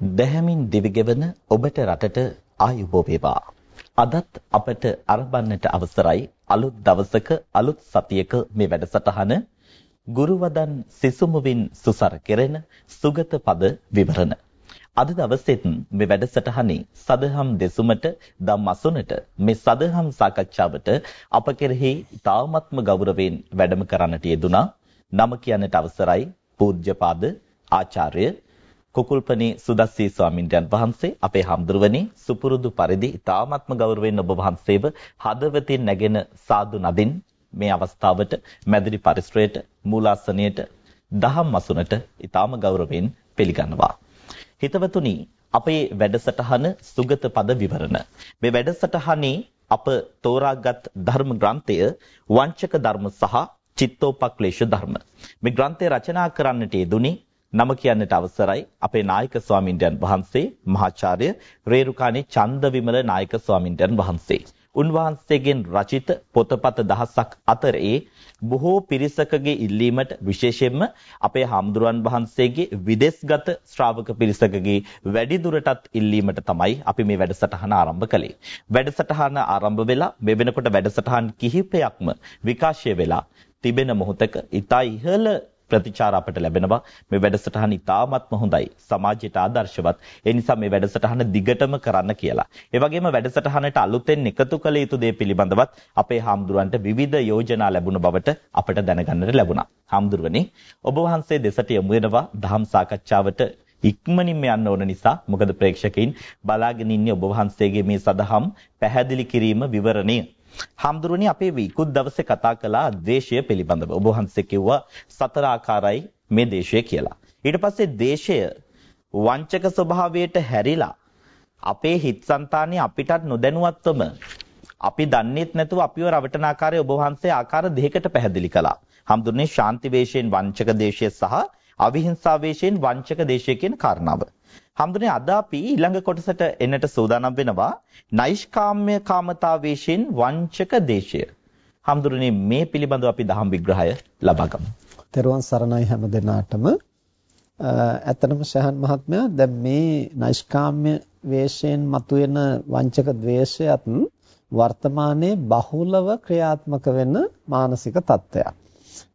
දැහැමින් දිවිගෙවන ඔබට රටට ආයුබෝ වේවා. අදත් අපට අරබන්නට අවසරයි අලුත් දවසක අලුත් සතියක මේ වැඩසටහන ගුරුවදන් සිසුමුවින් සුසර කෙරෙන සුගත පද විවරණ. අද දවසෙත් මේ වැඩසටහනේ සදහම් දෙසුමට ධම් අසුනට මේ සදහම් සාකච්ඡාවට අප කෙරෙහි තාමත්ම ගෞරවයෙන් වැඩම කරන්නට යෙදුනා. නම කියන්නට අවසරයි පූජ්‍යපාද ආචාර්ය කුකුල්පනේ සුදස්සී ස්වාමින්වයන් වහන්සේ අපේ හම්දුරුවනේ සුපුරුදු පරිදි ඊ타ත්ම ගෞරවයෙන් ඔබ වහන්සේව හදවතින් නැගෙන සාදු නදින් මේ අවස්ථාවට මැදිරි පරිශ්‍රයට මූලාසනයට දහම් අසුනට ඊ타ම ගෞරවයෙන් පිළිගන්නවා. හිතවතුනි අපේ වැඩසටහන සුගත පද විවරණ. මේ වැඩසටහනේ අප තෝරාගත් ධර්ම ග්‍රන්ථය වංචක ධර්ම සහ චිත්තෝපක්ලේශ ධර්ම. මේ ග්‍රන්ථය රචනා කරන්නට යෙදුනේ නම කියන්නට අවසරයි අපේ නායක ස්වාමින්වයන් වහන්සේ මහාචාර්ය රේරුකාණේ චන්දවිමල නායක ස්වාමින්වයන් වහන්සේ. උන්වහන්සේගෙන් රචිත පොතපත දහසක් අතරේ බොහෝ පිරිසකගේ ඉල්ලීමට විශේෂයෙන්ම අපේ හාමුදුරන් වහන්සේගේ විදේශගත ශ්‍රාවක පිරිසකගේ වැඩි දුරටත් ඉල්ලීමට තමයි අපි මේ වැඩසටහන ආරම්භ කළේ. වැඩසටහන ආරම්භ වෙලා මේ වෙනකොට වැඩසටහන් කිහිපයක්ම විකාශය වෙලා තිබෙන මොහොතක ඊතා ඉහළ ප්‍රතිචාර අපට ලැබෙනවා. මේ වැඩසටහන ඉතාමත්ම හොඳයි. සමාජයට ආදර්ශවත්. ඒ නිසා මේ වැඩසටහන දිගටම කරන්න කියලා. ඒ වගේම වැඩසටහනට අලුතෙන් එකතු කළ යුතු දේ පිළිබඳවත් අපේ හාමුදුරන්ට විවිධ යෝජනා ලැබුණ බවට අපට දැනගන්නට ලැබුණා. හාමුදුරනේ ඔබ වහන්සේ දෙසට යමු වෙනවා දහම් සාකච්ඡාවට ඉක්මනින්ම යන්න ඕන නිසා මොකද ප්‍රේක්ෂකයින් බලාගෙන ඉන්නේ ඔබ වහන්සේගේ මේ සදහම් පැහැදිලි කිරීම විවරණය. හාමුදුරනි අපේ විකුත් දවසේ කතා කළා ද්වේෂය පිළිබඳව. ඔබ වහන්සේ කිව්වා සතර ආකාරයි මේ දේශය කියලා. ඊට පස්සේ දේශය වංචක ස්වභාවයට හැරිලා අපේ හිත්සංතානිය අපිටත් නොදැනුවත්වම අපි දන්නේත් නැතුව අපිව රවටන ආකාරය ඔබ වහන්සේ ආකාර දෙකකට පැහැදිලි කළා. හම්දුනේ ශාන්ති වේශයෙන් වංචක දේශය සහ අවිහිංසා වේශයෙන් වංචක දේශය කියන කාරණාව. හම්දුනේ අද අපි ඊළඟ කොටසට එන්නට සූදානම් වෙනවා නෛෂ්කාම්‍ය කාමතා වේශයෙන් වංචක දේශය. හම්දුනේ මේ පිළිබඳව අපි දහම් විග්‍රහය ලබා ගමු. තෙරුවන් සරණයි හැම දිනාටම. ඇත්තටම ශහන් මහත්මයා දැන් මේ නෛෂ්කාම්‍ය වේශයෙන් මතුවෙන වංචක ද්වේෂයත් වර්තමානයේ බහුලව ක්‍රියාත්මක වෙන මානසික තත්ත්වයක්.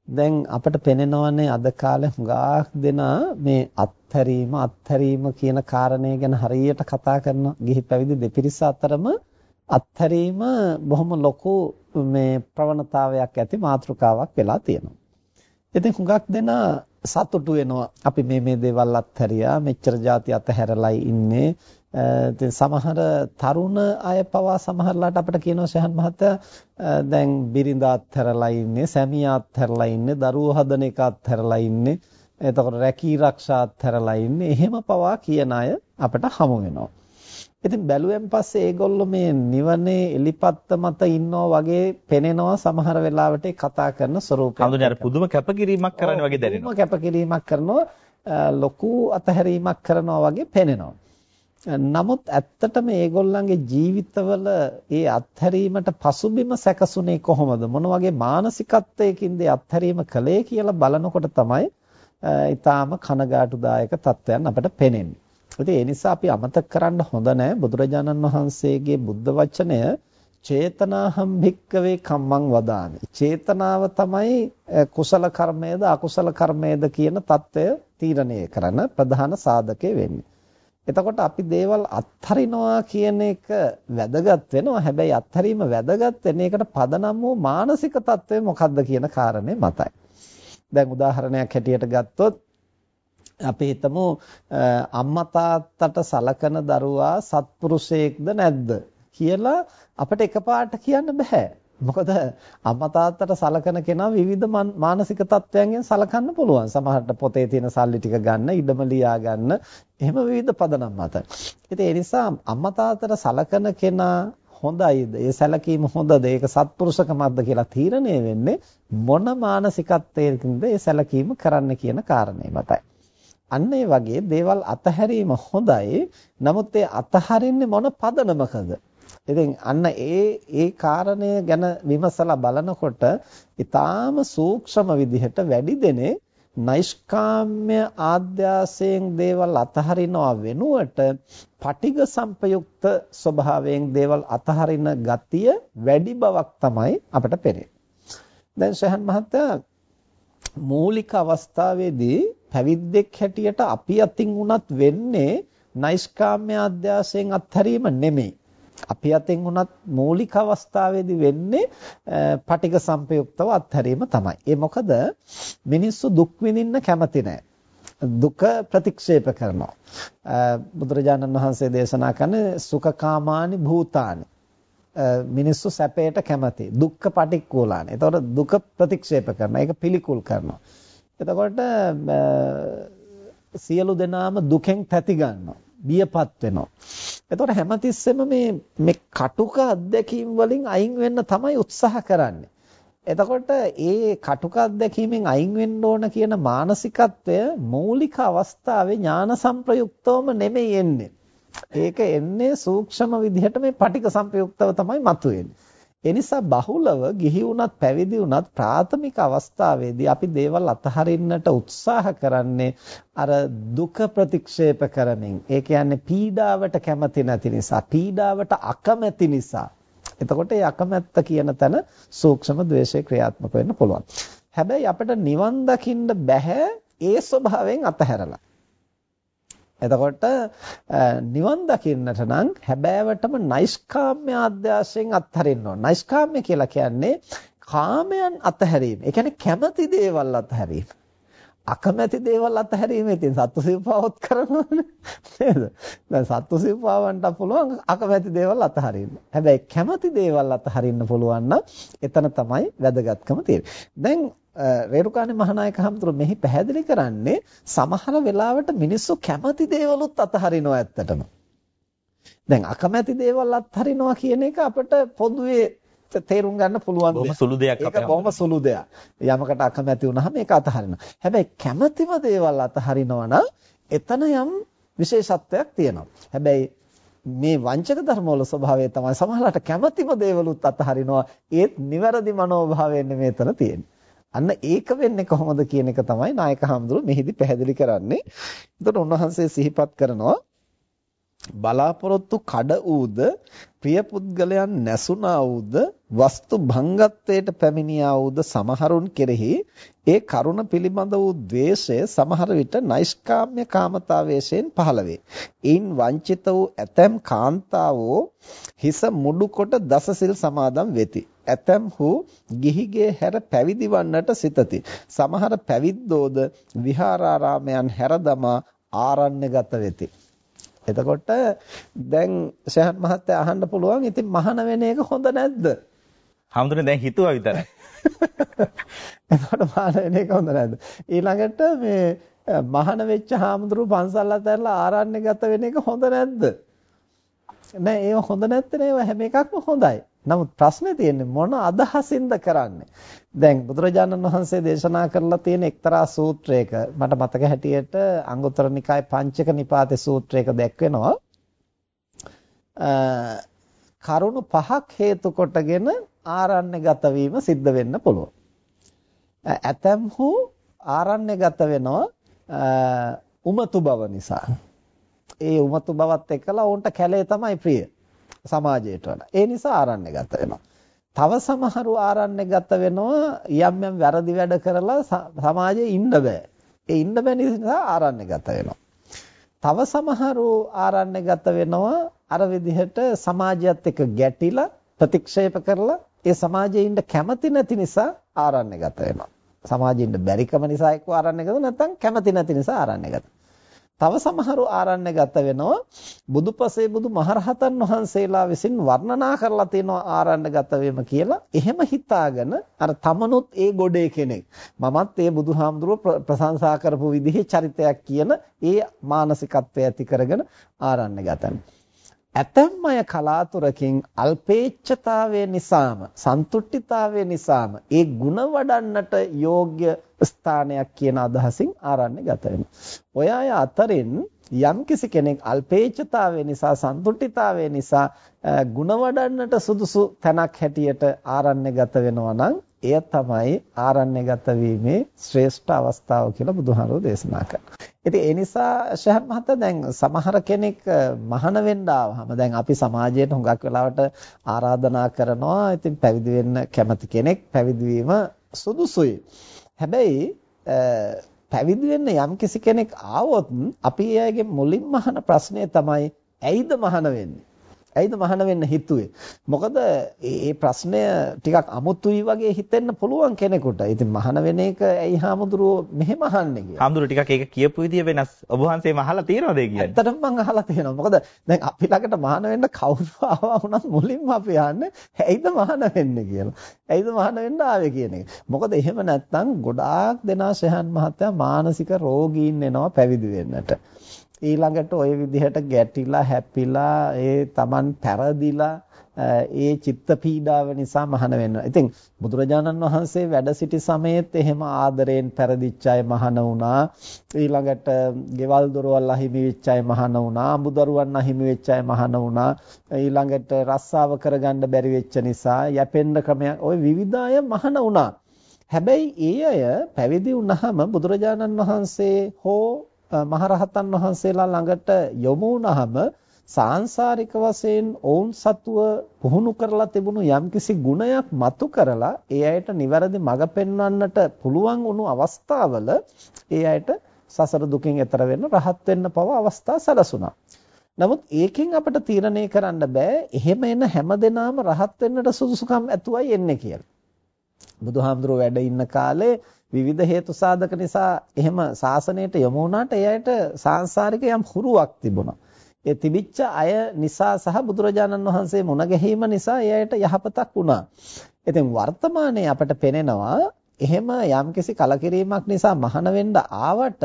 දැන් අපිට පෙනෙනවනේ අද කාලේ හුඟක් දෙනා මේ අත්හැරීම අත්හැරීම කියන කාරණේ ගැන හරියට කතා කරන ගිහි පැවිදි දෙපිරිස අතරම අත්හැරීම බොහොම ලොකු මේ ප්‍රවණතාවයක් ඇති මාතෘකාවක් වෙලා තියෙනවා. ඉතින් හුඟක් දෙනා සතුටු වෙනවා. අපි මේ මේ දේවල් අත්හැරියා මෙච්චර જાති අතහැරලයි ඉන්නේ. ඉතින් සමහර තරුණ අය පවා සමහරලාට අපිට කියනවා ශහන් මහත්තයා දැන් බිරිඳ අත්හැරලා ඉන්නේ සැමියා අත්හැරලා ඉන්නේ දරුවෝ හදන එක අත්හැරලා ඉන්නේ එතකොට රැකී ආරක්ෂා අත්හැරලා ඉන්නේ. එහෙම පවා කියන අය අපිට හමු වෙනවා. ඉතින් බැලුවෙන් පස්සේ ඒගොල්ලෝ මේ නිවනේ එලිපත්ත මත ඉන්නවා වගේ පෙනෙනවා සමහර වෙලාවට කතා කරන ස්වරූපය. හඳුනේ අර පුදුම කැපකිරීමක් කරන්න වගේ දැනෙනවා. පුදුම කැපකිරීමක් කරනවා ලොකු අතහැරීමක් කරනවා වගේ පෙනෙනවා. නමුත් ඇත්තටම මේගොල්ලන්ගේ ජීවිතවල ඒ අත්හැරීමට පසුබිම සැකසුනේ කොහොමද මොන වගේ මානසිකත්වයකින්ද අත්හැරීම කළේ කියලා බලනකොට තමයි ඊටාම කනගාටුදායක තත්ත්වයන් අපිට පේන්නේ. ඉතින් ඒ නිසා අපි අමතක කරන්න හොඳ නෑ බුදුරජාණන් වහන්සේගේ බුද්ධ වචනය චේතනාහම් භික්කවේ කම්මං වදාමි. චේතනාව තමයි කුසල කර්මයේද අකුසල කර්මයේද කියන தত্ত্বය තීරණය කරන ප්‍රධාන සාධකය වෙන්නේ. එතකොට අපි දේවල් අත්හරිනවා කියන එක වැදගත් වෙනවා. හැබැයි අත්හැරීම වැදගත් වෙන එකට පදනම් වූ මානසික தত্ত্বය මොකද්ද කියන කාරණේ මතයි. දැන් උදාහරණයක් හැටියට ගත්තොත් අපි හිතමු අම්මා තාත්තට සලකන දරුවා සත්පුරුෂයෙක්ද නැද්ද කියලා අපිට එකපාරට කියන්න බෑ. මොකද අම්මා තාත්තට සලකන කෙනා විවිධ මානසික තත්ත්වයන්ගෙන් සලකන්න පුළුවන්. සමහරට පොතේ තියෙන සල්ලි ටික ගන්න, ඉඩම ලියා ගන්න, එහෙම විවිධ පදනම් මත. ඉතින් ඒ නිසා අම්මා තාත්තට සලකන කෙනා හොඳයිද? ඒ සැලකීම හොඳද? ඒක සත්පුරුෂකමක්ද කියලා තීරණය වෙන්නේ මොන මානසිකත්වයකින්ද ඒ සැලකීම කරන්න කියන කාරණේ මතයි. අන්න ඒ වගේ දේවල් අතහැරීම හොඳයි. නමුත් ඒ අතහරින්නේ මොන පදනමකද? ඉතින් අන්න ඒ ඒ කාරණය ගැන විමසලා බලනකොට ඊටාම සූක්ෂම විදිහට වැඩි දෙනේ නෛෂ්කාම්‍ය ආද්‍යාසයෙන් දේවල් අතහරිනවා වෙනුවට පටිඝ සංපයුක්ත ස්වභාවයෙන් දේවල් අතහරින ගතිය වැඩි බවක් තමයි අපට පේන්නේ. දැන් ශහන් මහත්තයා මූලික අවස්ථාවේදී පැවිද්දෙක් හැටියට අපි අතින් උනත් වෙන්නේ නෛෂ්කාම්‍ය අධ්‍යාසයෙන් අත්හැරීම නෙමෙයි. අපි අතින් උනත් මූලික අවස්ථාවේදී වෙන්නේ පටික සංපයුක්තව අත්හැරීම තමයි. ඒ මොකද මිනිස්සු දුක් විඳින්න කැමති නැහැ. දුක ප්‍රතික්ෂේප කරනවා. බුදුරජාණන් වහන්සේ දේශනා කරන සුඛකාමානි භූතානි මිනිස්සු සැපයට කැමති. දුක්ඛ පටික්කුලාන. එතකොට දුක ප්‍රතික්ෂේප කරනවා. ඒක පිළිකුල් කරනවා. එතකොට සියලු දෙනාම දුකෙන් තැති ගන්නවා. බියපත් වෙනවා. එතකොට හැමතිස්සෙම මේ මේ කටුක අත්දැකීම් වලින් අයින් වෙන්න තමයි උත්සාහ කරන්නේ. එතකොට ඒ කටුක අත්දැකීමෙන් අයින් වෙන්න ඕන කියන මානසිකත්වය මූලික අවස්ථාවේ ඥාන සංප්‍රයුක්තවම නෙමෙයි එන්නේ. ඒක එන්නේ සූක්ෂම විදිහට මේ පටික සංපයුක්තව තමයි මතුවෙන්නේ. ඒ නිසා බහුලව ගිහි වුණත් පැවිදි වුණත් ප්‍රාථමික අවස්ථාවේදී අපි දේවල් අතහරින්නට උත්සාහ කරන්නේ අර දුක ප්‍රතික්ෂේප කරමින්. ඒ කියන්නේ පීඩාවට කැමති නැති නිසා, පීඩාවට අකමැති නිසා. එතකොට ඒ අකමැත්ත කියන තැන සූක්ෂම ද්වේෂය ක්‍රියාත්මක වෙන්න පුළුවන්. හැබැයි අපිට නිවන් දකින්න බෑ ඒ ස්වභාවයෙන් අතහැරලා. එතකොට නිවන් දකින්නට නම් හැබෑවටම නෛෂ්කාම්‍ය ආද්‍යාසයෙන් අත්හරින්න ඕන. නෛෂ්කාම්‍ය කියලා කියන්නේ කාමයන් අතහැරීම. ඒ කියන්නේ කැමති දේවල් අතහැරීම. අකමැති දේවල් අතහැරීම ඉතින් සත්තුසිව්පාවොත් කරනවනේ නේද? දැන් සත්තුසිව්පාවන්ට පුළුවන් අකමැති දේවල් අතහරින්න. හැබැයි කැමති දේවල් අතහරින්න පුළුවන් නම් එතන තමයි වැදගත්කම තියෙන්නේ. දැන් රේරුකාණේ මහානායක හඳුරු මෙහි පැහැදිලි කරන්නේ සමහර වෙලාවට මිනිස්සු කැමති දේවලුත් අතහරිනවා ඇත්තටම. දැන් අකමැති දේවල් අත්හරිනවා කියන එක අපිට පොදුවේ තේරුම් ගන්න පුළුවන් බොහොම සුළු දෙයක් අපේ. ඒක බොහොම සුළු දෙයක්. යමකට අකමැති වුනහම ඒක අතහරිනවා. හැබැයි කැමැතිම දේවල් අතහරිනවා නම් එතන යම් විශේෂත්වයක් තියෙනවා. හැබැයි මේ වංචක ධර්ම වල ස්වභාවය තමයි සමහරවිට කැමැතිම දේවලුත් අතහරිනවා. ඒත් නිවැරදි මනෝභාවයෙන් මෙතන තියෙන්නේ. අන්න ඒක වෙන්නේ කොහොමද කියන එක තමයි නායක හඳුරු මෙහිදී පැහැදිලි කරන්නේ. එතකොට උන්වහන්සේ සිහිපත් කරනවා බලාපොරොත්තු කඩ ඌද ප්‍රිය පුද්ගලයන් නැසුණා ඌද වස්තු භංගත්වයට පැමිණියා ඌද සමහරුන් කෙරෙහි ඒ කරුණ පිළිබඳ වූ द्वේෂය සමහර විට නෛෂ්කාම්‍ය කාමතාවයෙන් පහළ වේ. ඊන් වංචිත වූ ඇතැම් කාන්තාවෝ හිස මුඩු කොට දසසිල් සමාදන් වෙති. ඇතැම්හු ගිහිගේ හැර පැවිදි වන්නට සිතති. සමහර පැවිද්දෝද විහාරාරාමයන් හැර දමා ආරණ්‍යගත වෙති. එතකොට දැන් ශහන් මහත්තයා අහන්න පුළුවන් ඉතින් මහාන වෙන එක හොඳ නැද්ද? හාමුදුරනේ දැන් හිතුවා විතරයි. එතකොට මහාන වෙන එක හොඳ නැද්ද? ඊළඟට මේ මහාන වෙච්ච හාමුදුරුවෝ පන්සල් අතහැරලා ආරණ්‍යගත වෙන එක හොඳ නැද්ද? නෑ ඒව හොඳ නැත්නම් ඒව හැම එකක්ම හොඳයි. නමුත් ප්‍රශ්නේ තියෙන්නේ මොන අදහසින්ද කරන්නේ? දැන් බුදුරජාණන් වහන්සේ දේශනා කරලා තියෙන එක්තරා සූත්‍රයක මට මතක හැටියට අංගුත්තර නිකාය පංචක නිපාතේ සූත්‍රයක දැක්වෙනවා. කරුණු පහක් හේතු කොටගෙන ආරණ්‍යගත වීම සිද්ධ වෙන්න පුළුවන්. ඇතැම්හු ආරණ්‍යගත වෙනවා උමතු බව නිසා. ඒ උමතු බවත් එක්කලා ඔවුන්ට කැලේ තමයි ප්‍රිය. සමාජයට වඩා. ඒ නිසා ආරණ්‍යගත වෙනවා. තව සමහරු ආරණ්‍යගත වෙනවා යම් යම් වැරදි වැඩ කරලා සමාජයේ ඉන්න බෑ. ඒ ඉන්න බැරි නිසා ආරණ්‍යගත වෙනවා. තව සමහරු ආරණ්‍යගත වෙනවා අර විදිහට සමාජයත් එක්ක ගැටිලා ප්‍රතික්ෂේප කරලා ඒ සමාජයේ ඉන්න කැමති නැති නිසා ආරණ්‍යගත වෙනවා. සමාජයේ ඉන්න බැරිකම නිසා එක්ක ආරණ්‍යගත නැත්නම් කැමති නැති නිසා ආරණ්‍යගත. තව සමහරු ආරණ්‍යගත වෙනවා බුදුපසේ බුදු මහරහතන් වහන්සේලා විසින් වර්ණනා කරලා තියෙනවා ආරණ්‍යගත වීම කියලා. එහෙම හිතාගෙන අර තමනුත් ඒ ගොඩේ කෙනෙක්. මමත් ඒ බුදුහාමුදුරුව ප්‍රශංසා කරපු විදිහේ චරිතයක් කියන ඒ මානසිකත්වය ඇති කරගෙන ආරණ්‍යගත ඇතැම් අය කලාතුරකින් අල්පේච්ඡතාවය නිසාම සන්තුට්ඨිතාවය නිසාම ඒ ಗುಣ වඩන්නට යෝග්‍ය ස්ථානයක් කියන අදහසින් ආරණ්‍යගත වෙනවා. ඔය අය අතරින් යම්කිසි කෙනෙක් අල්පේච්ඡතාවය නිසා සන්තුට්ඨිතාවය නිසා ಗುಣ වඩන්නට සුදුසු තැනක් හැටියට ආරණ්‍යගත වෙනවා නම් එය තමයි ආරණ්‍යගත වීමේ ශ්‍රේෂ්ඨ අවස්ථාව කියලා බුදුහාරෝ දේශනා කරනවා. ඉතින් ඒ නිසා ශහන් මහත්තයා දැන් සමහර කෙනෙක් මහාන වෙන්න ආවහම දැන් අපි සමාජයට හුඟක් වෙලාවට ආරාධනා කරනවා. ඉතින් පැවිදි වෙන්න කැමති කෙනෙක් පැවිදි වීම සුදුසුයි. හැබැයි පැවිදි වෙන්න යම්කිසි කෙනෙක් ආවොත් අපි එයාගේ මුලින්ම අහන ප්‍රශ්නය තමයි ඇයිද මහාන වෙන්නේ? ඇයිද මහාන වෙන්න හිතුවේ? මොකද මේ ප්‍රශ්නය ටිකක් අමුතුයි වගේ හිතෙන්න පුළුවන් කෙනෙකුට. ඉතින් මහාන වෙන එක ඇයි හාමුදුරුවෝ මෙහෙම අහන්නේ කියලා. හාමුදුරුවෝ ටිකක් ඒක කියපු විදිය වෙනස්. ඔබ වහන්සේම අහලා තියෙනවද ඒ කියන්නේ? ඇත්තටම මම අහලා තියෙනවා. මොකද දැන් අපි ළඟට මහාන වෙන්න කවුරු ආවා වුණත් මුලින්ම අපි අහන්නේ ඇයිද මහාන වෙන්නේ කියලා. ඇයිද මහාන වෙන්න ආවේ කියන එක. මොකද එහෙම නැත්නම් ගොඩාක් දෙනා ශහන් මහත්තයා මානසික රෝගීන් වෙනවා පැවිදි වෙන්නට. ඊළඟට ওই විදිහට ගැටිලා හැපිලා ඒ Taman පෙරදිලා ඒ චිත්ත පීඩාව නිසා මහාන වෙනවා. ඉතින් බුදුරජාණන් වහන්සේ වැඩ සිටි සමයේත් එහෙම ආදරයෙන් පෙරදිච්ච අය මහාන වුණා. ඊළඟට ගෙවල් දොරවල් අහිමි වෙච්ච අය මහාන වුණා. අමුදරුවන් අහිමි වෙච්ච අය මහාන වුණා. ඊළඟට රස්සාව කරගන්න බැරි වෙච්ච නිසා යැපෙන්න ක්‍රමයක් ওই විවිධ අය මහාන වුණා. හැබැයි ඒ අය පැවිදි වුණාම බුදුරජාණන් වහන්සේ හෝ මහරහතන් වහන්සේලා ළඟට යොමු වුණාම සාංශාරික වශයෙන් ඔවුන් සතුව පුහුණු කරලා තිබුණු යම්කිසි ගුණයක් මතු කරලා ඒ අයට නිවැරදි මඟ පෙන්වන්නට පුළුවන් වුණු අවස්ථාවල ඒ අයට සසර දුකින් එතර වෙන්න රහත් වෙන්න පව අවස්ථා සැලසුණා. නමුත් ඒකෙන් අපිට තීරණය කරන්න බෑ එහෙම එන හැමදෙනාම රහත් වෙන්නට සුදුසුකම් ඇතුවයි එන්නේ කියලා. බුදුහාමුදුරුවෝ වැඩ ඉන්න කාලේ විවිධ හේතු සාධක නිසා එහෙම සාසනයට යොමු වුණාට එයාට සාංශාරික යම් හුරුවක් තිබුණා. ඒ තිබිච්ච අය නිසා සහ බුදුරජාණන් වහන්සේ මුණ ගැහිම නිසා එයාට යහපතක් වුණා. ඉතින් වර්තමානයේ අපට පෙනෙනවා එහෙම යම්කිසි කලකිරීමක් නිසා මහාන වෙන්න ආවට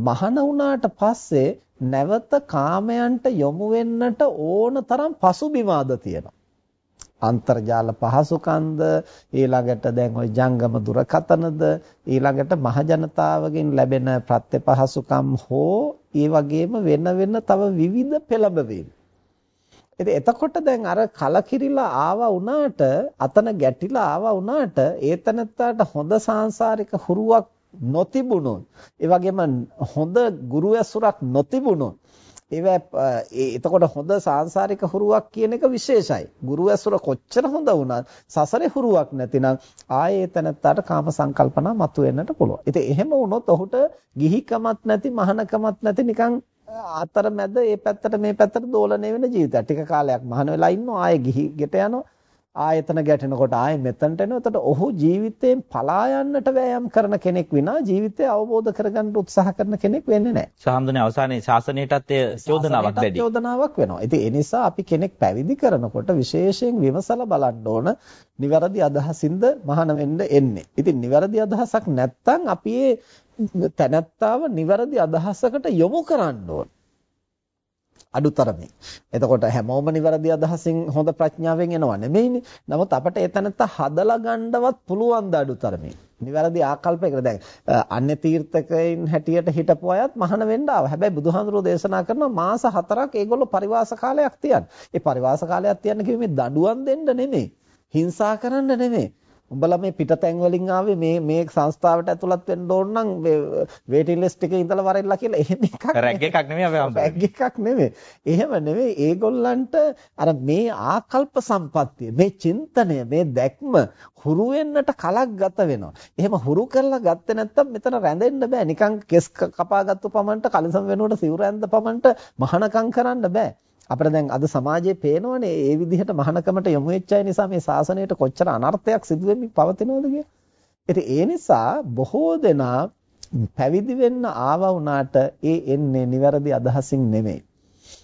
මහාන වුණාට පස්සේ නැවත කාමයන්ට යොමු වෙන්නට ඕන තරම් පසුබිමාද තියෙනවා. අන්තර්ජාල පහසුකම්ද ඊළඟට දැන් ওই ජංගම දුරකථනද ඊළඟට මහජනතාවගෙන් ලැබෙන ප්‍රත්‍යපහසුකම් හෝ ඒ වගේම වෙන වෙන තව විවිධ පෙළඹවීම්. ඉතින් එතකොට දැන් අර කලකිරිලා ආවා වුණාට අතන ගැටිලා ආවා වුණාට ඒතනත්තාට හොඳ සාංශාරික හුරුවක් නොතිබුණොත් ඒ වගේම හොඳ ගුරු ඇසුරක් නොතිබුණොත් ඒවා එතකොට හොඳ සාංශාරික හුරුවක් කියන එක විශේෂයි. ගුරු ඇසුර කොච්චර හොඳ වුණත් සසරේ හුරුවක් නැතිනම් ආයේ තැනත්තාට කාම සංකල්පනා මතුවෙන්නට පුළුවන්. ඉතින් එහෙම වුණොත් ඔහුට ගිහිකමත් නැති මහානකමත් නැති නිකන් අතරමැද මේ පැත්තට මේ පැත්තට දෝලණය වෙන ජීවිතයක්. ටික කාලයක් මහාන වෙලා ඉන්නවා ආයේ ගිහි ගෙට යනවා. ආයතන ගැටෙනකොට ආයෙ මෙතනට එනවා. එතකොට ඔහු ජීවිතයෙන් පලා යන්නට වෑයම් කරන කෙනෙක් විනා ජීවිතය අවබෝධ කරගන්න උත්සාහ කරන කෙනෙක් වෙන්නේ නැහැ. සාහම්දුනේ අවසානයේ ශාසනයටත් ඒ චෝදනාවක් වැඩි. චෝදනාවක් වෙනවා. ඉතින් ඒ නිසා අපි කෙනෙක් පැවිදි කරනකොට විශේෂයෙන් විමසලා බලන්න ඕන නිවැරදි අදහසින්ද මහාන වෙන්න එන්නේ. ඉතින් නිවැරදි අදහසක් නැත්නම් අපි තැනත්තාව නිවැරදි අදහසකට යොමු කරන්න ඕන. අඩුතරමින්. එතකොට හැමෝම නිවැරදි අදහසින් හොඳ ප්‍රඥාවෙන් එනව නෙමෙයිනේ. නමුත් අපිට එතනත්ත හදලා ගන්නවත් පුළුවන් ද අඩුතරමින්. නිවැරදි ආකල්පයකට දැන් අන්‍ය තීර්ථකයන් හැටියට හිටපු අයත් මහාන වෙන්න ආවා. හැබැයි බුදුහාමුදුරෝ දේශනා කරනවා මාස 4ක් ඒගොල්ලෝ පරිවාස කාලයක් තියන්න. ඒ පරිවාස කාලයක් තියන්න කිව්වේ මේ දඬුවම් දෙන්න නෙමෙයි. හිංසා කරන්න නෙමෙයි. උඹලා මේ පිටතැන් වලින් ආවේ මේ මේ සංස්ථාවට ඇතුළත් වෙන්න ඕන නම් වේටින් ලිස්ට් එකේ ඉඳලා වරෙල්ලා කියලා එහෙම එකක් රැග් එකක් නෙමෙයි අපි හම්බ රැග් එකක් නෙමෙයි. එහෙම නෙමෙයි ඒගොල්ලන්ට අර මේ ආකල්ප සම්පත්තිය මේ චින්තනය මේ දැක්ම හුරු වෙන්නට කලක් ගත වෙනවා. එහෙම හුරු කරලා ගත්තේ නැත්තම් මෙතන රැඳෙන්න බෑ. නිකන් කෙස් කපාගත්තු පමණට කලිසම් වෙනුවට සිවුර ඇඳ පමණට මහානකම් කරන්න බෑ. අපිට දැන් අද සමාජයේ පේනවනේ ඒ විදිහට මහානකමට යොමු වෙච්ච අය නිසා මේ ශාසනයට කොච්චර අනර්ථයක් සිදු වෙමින් පවතිනවද කියලා. ඒ නිසා බොහෝ දෙනා පැවිදි වෙන්න ආවා වුණාට ඒ එන්නේ නිවැරදි අදහසින් නෙමෙයි.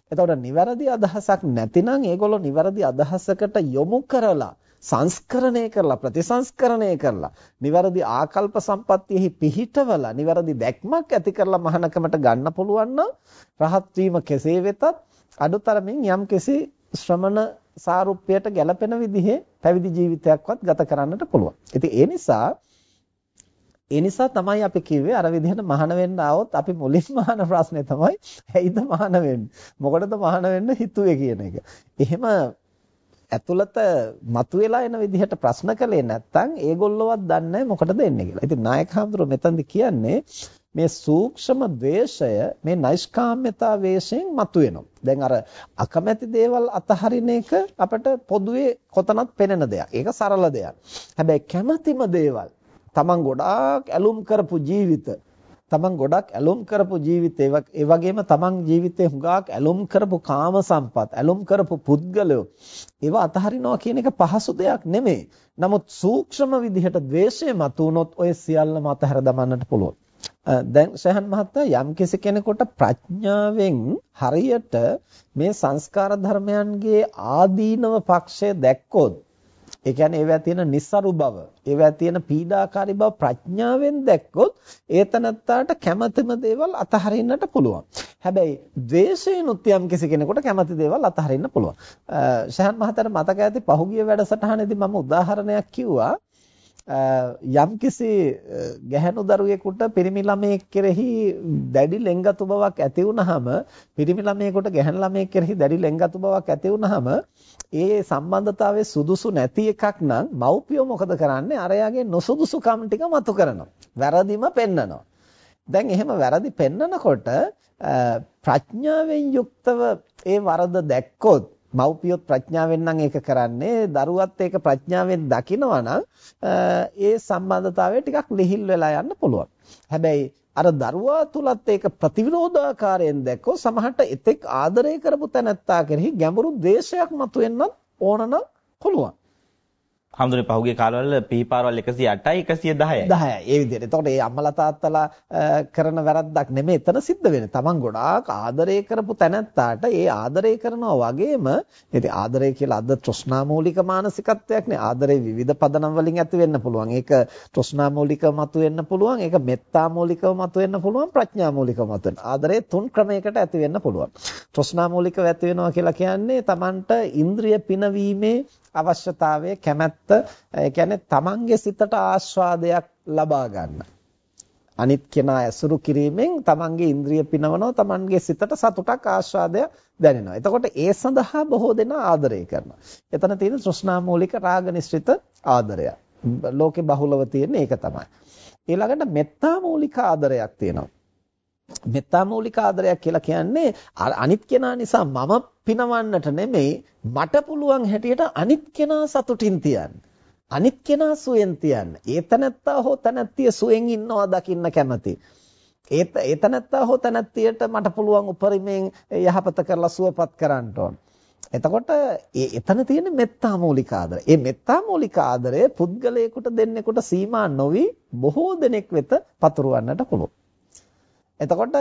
එතකොට නිවැරදි අදහසක් නැතිනම් ඒගොල්ලෝ නිවැරදි අදහසකට යොමු කරලා සංස්කරණය කරලා ප්‍රතිසංස්කරණය කරලා නිවැරදි ආකල්ප සම්පත්තියෙහි පිහිටවලා නිවැරදි දැක්මක් ඇති කරලා මහානකමට ගන්න පුළුවන් නම් රහත් වීම කෙසේ වෙතත් අඩුතරමින් යම්කිසි ශ්‍රමණ සාරුප්‍යයට ගැළපෙන විදිහේ පැවිදි ජීවිතයක්වත් ගත කරන්නට පුළුවන්. ඉතින් ඒ නිසා ඒ නිසා තමයි අපි කිව්වේ අර විදිහට මහාන වෙන්න ආවොත් අපි මුලින්ම අහන ප්‍රශ්නේ තමයි ඇයිද මහාන වෙන්නේ? මොකටද මහාන වෙන්න හිතුවේ කියන එක. එහෙම ඇතුළත මතුවලා එන විදිහට ප්‍රශ්න කළේ නැත්නම් ඒගොල්ලෝවත් දන්නේ මොකටද එන්නේ කියලා. ඉතින් නායක හඳුරු මෙතනදි කියන්නේ මේ සූක්ෂම ද්වේෂය මේ නෛෂ්කාම්‍යතා වේශයෙන් මතුවෙනවා. දැන් අර අකමැති දේවල් අතහරින එක අපිට පොදුවේ කොතනත් පෙනෙන දෙයක්. ඒක සරල දෙයක්. හැබැයි කැමැතිම දේවල් Taman ගොඩාක් ඇලුම් කරපු ජීවිත තමන් ගොඩක් ඇලුම් කරපු ජීවිතේ ඒ වගේම තමන් ජීවිතේ හුඟක් ඇලුම් කරපු කාම සම්පත් ඇලුම් කරපු පුද්ගලයෝ ඒවා අතහරිනවා කියන එක පහසු දෙයක් නෙමෙයි. නමුත් සූක්ෂම විදිහට ද්වේෂය මතුනොත් ඔය සියල්ලම අතහැර දමන්නට පුළුවන්. දැන් සහන් මහත්තයා යම් කෙනෙකුට ප්‍රඥාවෙන් හරියට මේ සංස්කාර ධර්මයන්ගේ ආදීනව පක්ෂය දැක්කොත් ඒ කියන්නේ ඒවා තියෙන નિસරු බව, ඒවා තියෙන පීඩාකාරී බව ප්‍රඥාවෙන් දැක්කොත් ඒතනත්තාට කැමැතිම දේවල් අතහරින්නට පුළුවන්. හැබැයි ද්වේෂයෙන්ුත් යම් කිසි කෙනෙකුට කැමැති දේවල් අතහරින්න පුළුවන්. ශහන් මහතාට මතක ඇති පහුගිය වැඩසටහනේදී මම උදාහරණයක් කිව්වා යම්කිසි ගැහැණු දරුවෙකුට පිරිමි ළමයෙක් කෙරෙහි දැඩි ලෙන්ගතු බවක් ඇති වුනහම පිරිමි ළමයෙකුට ගැහැණු ළමයෙක් කෙරෙහි දැඩි ලෙන්ගතු බවක් ඇති වුනහම ඒ සම්බන්ධතාවයේ සුදුසු නැති එකක් නම් මව්පියෝ මොකද කරන්නේ? අරයාගේ නොසුදුසුකම් ටික මතු කරනවා. වැරදිම පෙන්නනවා. දැන් එහෙම වැරදි පෙන්නකොට ප්‍රඥාවෙන් යුක්තව ඒ වරද දැක්කොත් මව්පියොත් ප්‍රඥාවෙන් නම් ඒක කරන්නේ දරුවත් ඒක ප්‍රඥාවෙන් දකිනවා නම් ඒ සම්බන්ධතාවය ටිකක් ලිහිල් වෙලා යන්න පුළුවන්. හැබැයි අර දරුවා තුලත් ඒක ප්‍රතිවිරෝධාකාරයෙන් දැක්කොත් සමහරට එතෙක් ආදරය කරපු තැනැත්තා කෙරෙහි ගැඹුරු ද්වේෂයක් මතුවෙන්නත් ඕන නම් පුළුවන්. හඳුනේ පහුගිය කාලවල පිහිපාරවල් 108යි 110යි 10යි ඒ විදිහට. එතකොට ඒ අම්මලා තාත්තලා කරන වැරද්දක් නෙමෙයි එතන සිද්ධ වෙන්නේ. Taman ගොඩාක් ආදරය කරපු තැනැත්තාට ඒ ආදරය කරනවා වගේම ඉතින් ආදරය කියලා අද තෘෂ්ණා මූලික මානසිකත්වයක් නේ. ආදරේ විවිධ පදනම් වලින් ඇති වෙන්න පුළුවන්. ඒක තෘෂ්ණා මූලිකව මතුවෙන්න පුළුවන්. ඒක මෙත්තා මූලිකව මතුවෙන්න පුළුවන්. ප්‍රඥා මූලිකව මතුවෙන්න. ආදරේ තුන් ක්‍රමයකට ඇති වෙන්න පුළුවන්. තෘෂ්ණා මූලිකව ඇති වෙනවා කියලා කියන්නේ Tamanට ඉන්ද්‍රිය පිනවීමේ අවශ්‍යතාවය කැමැත්ත ඒ කියන්නේ තමන්ගේ සිතට ආස්වාදයක් ලබා ගන්න. අනිත් කෙනා ඇසුරු කිරීමෙන් තමන්ගේ ඉන්ද්‍රිය පිනවනවා තමන්ගේ සිතට සතුටක් ආස්වාදයක් දැනෙනවා. එතකොට ඒ සඳහා බොහෝ දෙනා ආදරය කරනවා. එතන තියෙන තෘෂ්ණා මූලික රාග නිශ්චිත ආදරය. ලෝකේ බහුලව තියෙන ඒක තමයි. ඊළඟට මෙත්තා මූලික ආදරයක් තියෙනවා. මෙත්තා මූලික ආදරයක් කියලා කියන්නේ අනිත් කෙනා නිසා මම පිනවන්නට නෙමෙයි මට පුළුවන් හැටියට අනිත් කෙනා සතුටින් තියන්න. අනිත් කෙනා සුවෙන් තියන්න. ඒ තනත්තා හෝ තනත්තිය සුවෙන් ඉන්නවා දකින්න කැමති. ඒ ඒ තනත්තා හෝ තනත්තියට මට පුළුවන් උපරිමයෙන් යහපත කරලා සුවපත් කරන්න ඕන. එතකොට ඒ එතන තියෙන මෙත්තා මූලික ආදරය. ඒ මෙත්තා මූලික ආදරය පුද්ගලයෙකුට දෙන්නෙකුට සීමා නොවි බොහෝ දෙනෙක් වෙත පතුරවන්නට පුළුවන්. එතකොට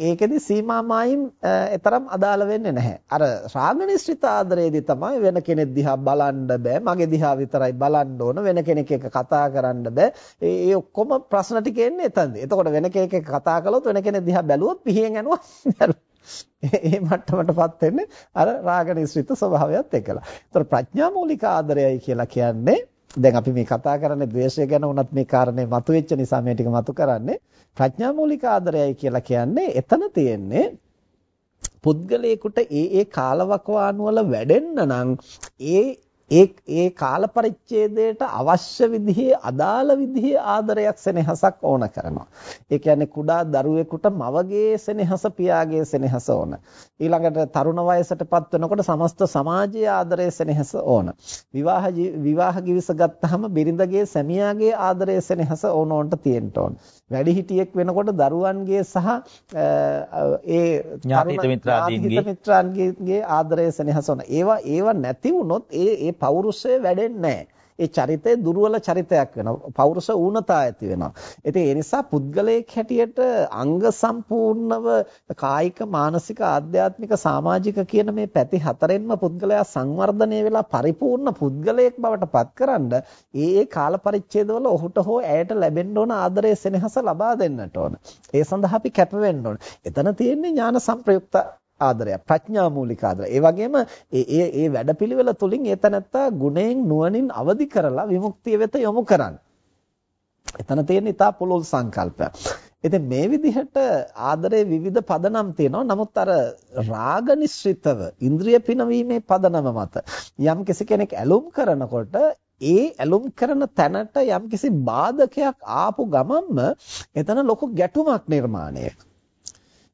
ඒකෙදි සීමා මායිම් තරම් අදාළ වෙන්නේ නැහැ. අර රාගනිශ්චිත ආදරයේදී තමයි වෙන කෙනෙක් දිහා බලන්න බෑ. මගේ දිහා විතරයි බලන්න ඕන. වෙන කෙනෙක් එක්ක කතා කරන්න බෑ. ඒ ඔක්කොම ප්‍රශ්න ටික එන්නේ එතනදී. එතකොට වෙන කෙනෙක් එක්ක කතා කළොත් වෙන කෙනෙක් දිහා බැලුවොත් පිහියෙන් යනවා. ඒ මට්ටමටපත් වෙන්නේ අර රාගනිශ්චිත ස්වභාවයත් එක්කලා. ඒතර ප්‍රඥා මූලික ආදරයයි කියලා කියන්නේ දැන් අපි මේ කතා කරන්නේ ද්වේෂය ගැන උනත් මේ කාරණේ මතුවෙච්ච නිසා මේ ටික මතු කරන්නේ. ප්‍රඥා මූලික ආදරයයි කියලා කියන්නේ එතන තියෙන්නේ පුද්ගලයෙකුට ඒ ඒ කාලවකවානු වල වැඩෙන්න නම් ඒ ඒ ඒ කාල පරිච්ඡේදයට අවශ්‍ය විදිහේ අදාළ විදිහේ ආදරයක් සෙනෙහසක් ඕන කරනවා. ඒ කියන්නේ කුඩා දරුවෙකුට මවගේ සෙනෙහස පියාගේ සෙනෙහස ඕන. ඊළඟට තරුණ වයසටපත් වෙනකොට සමස්ත සමාජයේ ආදරය සෙනෙහස ඕන. විවාහ විවාහ ගිවිස ගත්තාම බිරිඳගේ සැමියාගේ ආදරය සෙනෙහස ඕන ඕන්ට තියෙන්න ඕන. වැඩිහිටියෙක් වෙනකොට දරුවන්ගේ සහ ඒ ඥාති මිත්‍රාදීන්ගේ ආදරය සෙනෙහස ඕන. ඒවා ඒවා නැති වුණොත් ඒ ඒ පෞරුෂය වැඩෙන්නේ ඒ චරිතය දුර්වල චරිතයක් වෙනවා. පෞරුෂ ඌනතා ඇති වෙනවා. ඉතින් ඒ නිසා පුද්ගලයෙක් හැටියට අංග සම්පූර්ණව කායික, මානසික, ආධ්‍යාත්මික, සමාජික කියන මේ පැති හතරෙන්ම පුද්ගලයා සංවර්ධනය වෙලා පරිපූර්ණ පුද්ගලයෙක් බවට පත්කරනද ඒ ඒ කාල පරිච්ඡේදවල ඔහුට හෝ ඇයට ලැබෙන්න ඕන ආදරය සෙනෙහස ලබා දෙන්නට ඕන. ඒ සඳහා අපි කැප වෙන්න ඕන. එතන තියෙන්නේ ඥාන සංප්‍රයුක්ත ආදරයක් ප්‍රඥා මූලික ආදරය. ඒ වගේම ඒ ඒ ඒ වැඩපිළිවෙල තුලින් ඒ තනත්තා ගුණයෙන් නුවණින් අවදි කරලා විමුක්තිය වෙත යොමු කරන්න. එතන තියෙන ඊතා පුළුල් සංකල්පයක්. ඉතින් මේ විදිහට ආදරයේ විවිධ පදනම් තියෙනවා. නමුත් අර රාග නිශ්චිතව ඉන්ද්‍රිය පිනවීමේ පදනම මත යම් කෙනෙක් ඇලුම් කරනකොට ඒ ඇලුම් කරන තැනට යම්කිසි බාධකයක් ආපු ගමන්ම එතන ලොකු ගැටුමක් නිර්මාණය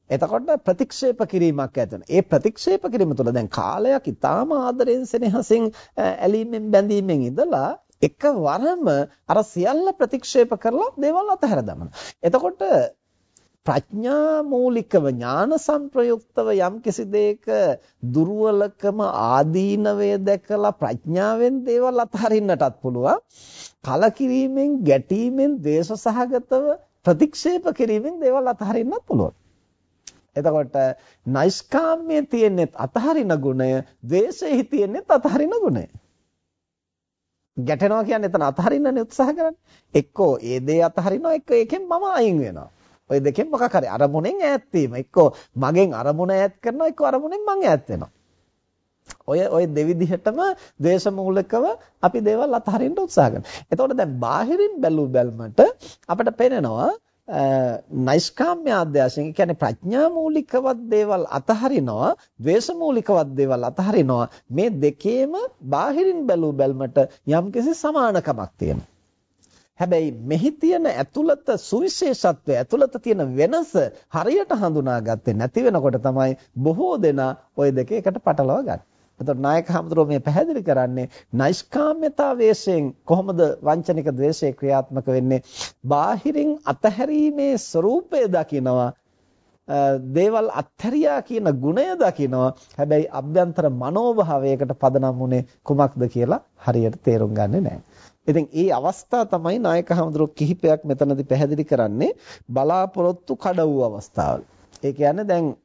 එතකොට ප්‍රතික්ෂේප කිරීමක් ඇති ඒ ප්‍රතික්ෂේප කිරීම තුළ දැන් කාලයක් ඊටාම ආදරෙන් සෙනෙහසින් ඇලීමෙන් බැඳීමෙන් ඉඳලා එකවරම අර සියල්ල ප්‍රතික්ෂේප කරලා දේවල් අතහැර දමන. එතකොට ප්‍රඥා මූලිකව ඥාන සංප්‍රයුක්තව යම් කිසි දෙයක දුර්වලකම ආදීනවය දැකලා ප්‍රඥාවෙන් දේවල් අතහරින්නටත් පුළුවන්. කලකිරීමෙන් ගැටීමෙන් දේශ සහගතව ප්‍රතික්ෂේප කිරීමෙන් දේවල් අතහරින්නත් පුළුවන්. එතකොට නෛෂ්කාම්‍යයේ තියෙන්නේ අතහරින ගුණය ද්වේෂයේ තියෙන්නේ අතහරින ගුණය ගැටෙනවා කියන්නේ එතන අතහරින්නනේ උත්සාහ කරන්නේ එක්කෝ ඒ දේ අතහරිනවා එක්ක ඒකෙන් මම අයින් වෙනවා ওই දෙකෙන් මොකක් හරි අරමුණෙන් ඈත් වීම. එක්කෝ මගෙන් අරමුණ ඈත් කරනවා එක්කෝ අරමුණෙන් මං ඈත් වෙනවා. ඔය ඔය දෙවිදිහටම ද්වේෂ මූලිකව අපි දේවල් අතහරින්න උත්සාහ කරනවා. එතකොට දැන් බාහිරින් බැලූ බැල්මට අපිට පේනවා නෛෂ්කාම්‍ය අධ්‍යාසයෙන් කියන්නේ ප්‍රඥා මූලිකවත් දේවල් අතහරිනවා ද්වේෂ මූලිකවත් දේවල් අතහරිනවා මේ දෙකේම බාහිරින් බැලූ බැල්මට යම්කිසි සමානකමක් තියෙනවා හැබැයි මෙහි තියෙන ඇතුළත සුවිශේෂත්වය ඇතුළත තියෙන වෙනස හරියට හඳුනාගත්තේ නැති වෙනකොට තමයි බොහෝ දෙනා ওই දෙක එකට පටලවා ගන්න. එතකොට නායක හඳුරෝ මේ පැහැදිලි කරන්නේ නෛෂ්කාම්‍යතාවයෙන් කොහොමද වංචනික ද්වේෂය ක්‍රියාත්මක වෙන්නේ? බාහිරින් අතහැරීමේ ස්වરૂපය දකිනවා දේවල් අත්හැරියා කියන ගුණය දකිනවා හැබැයි අභ්‍යන්තර මනෝභාවයකට පදනම් උනේ කුමක්ද කියලා හරියට තේරුම් ගන්නේ නැහැ. ඉතින් ඒ අවස්ථා තමයි නායක හඳුරු කිහිපයක් මෙතනදී පැහැදිලි කරන්නේ බලාපොරොත්තු කඩ වූ අවස්ථාවල. ඒ කියන්නේ දැන්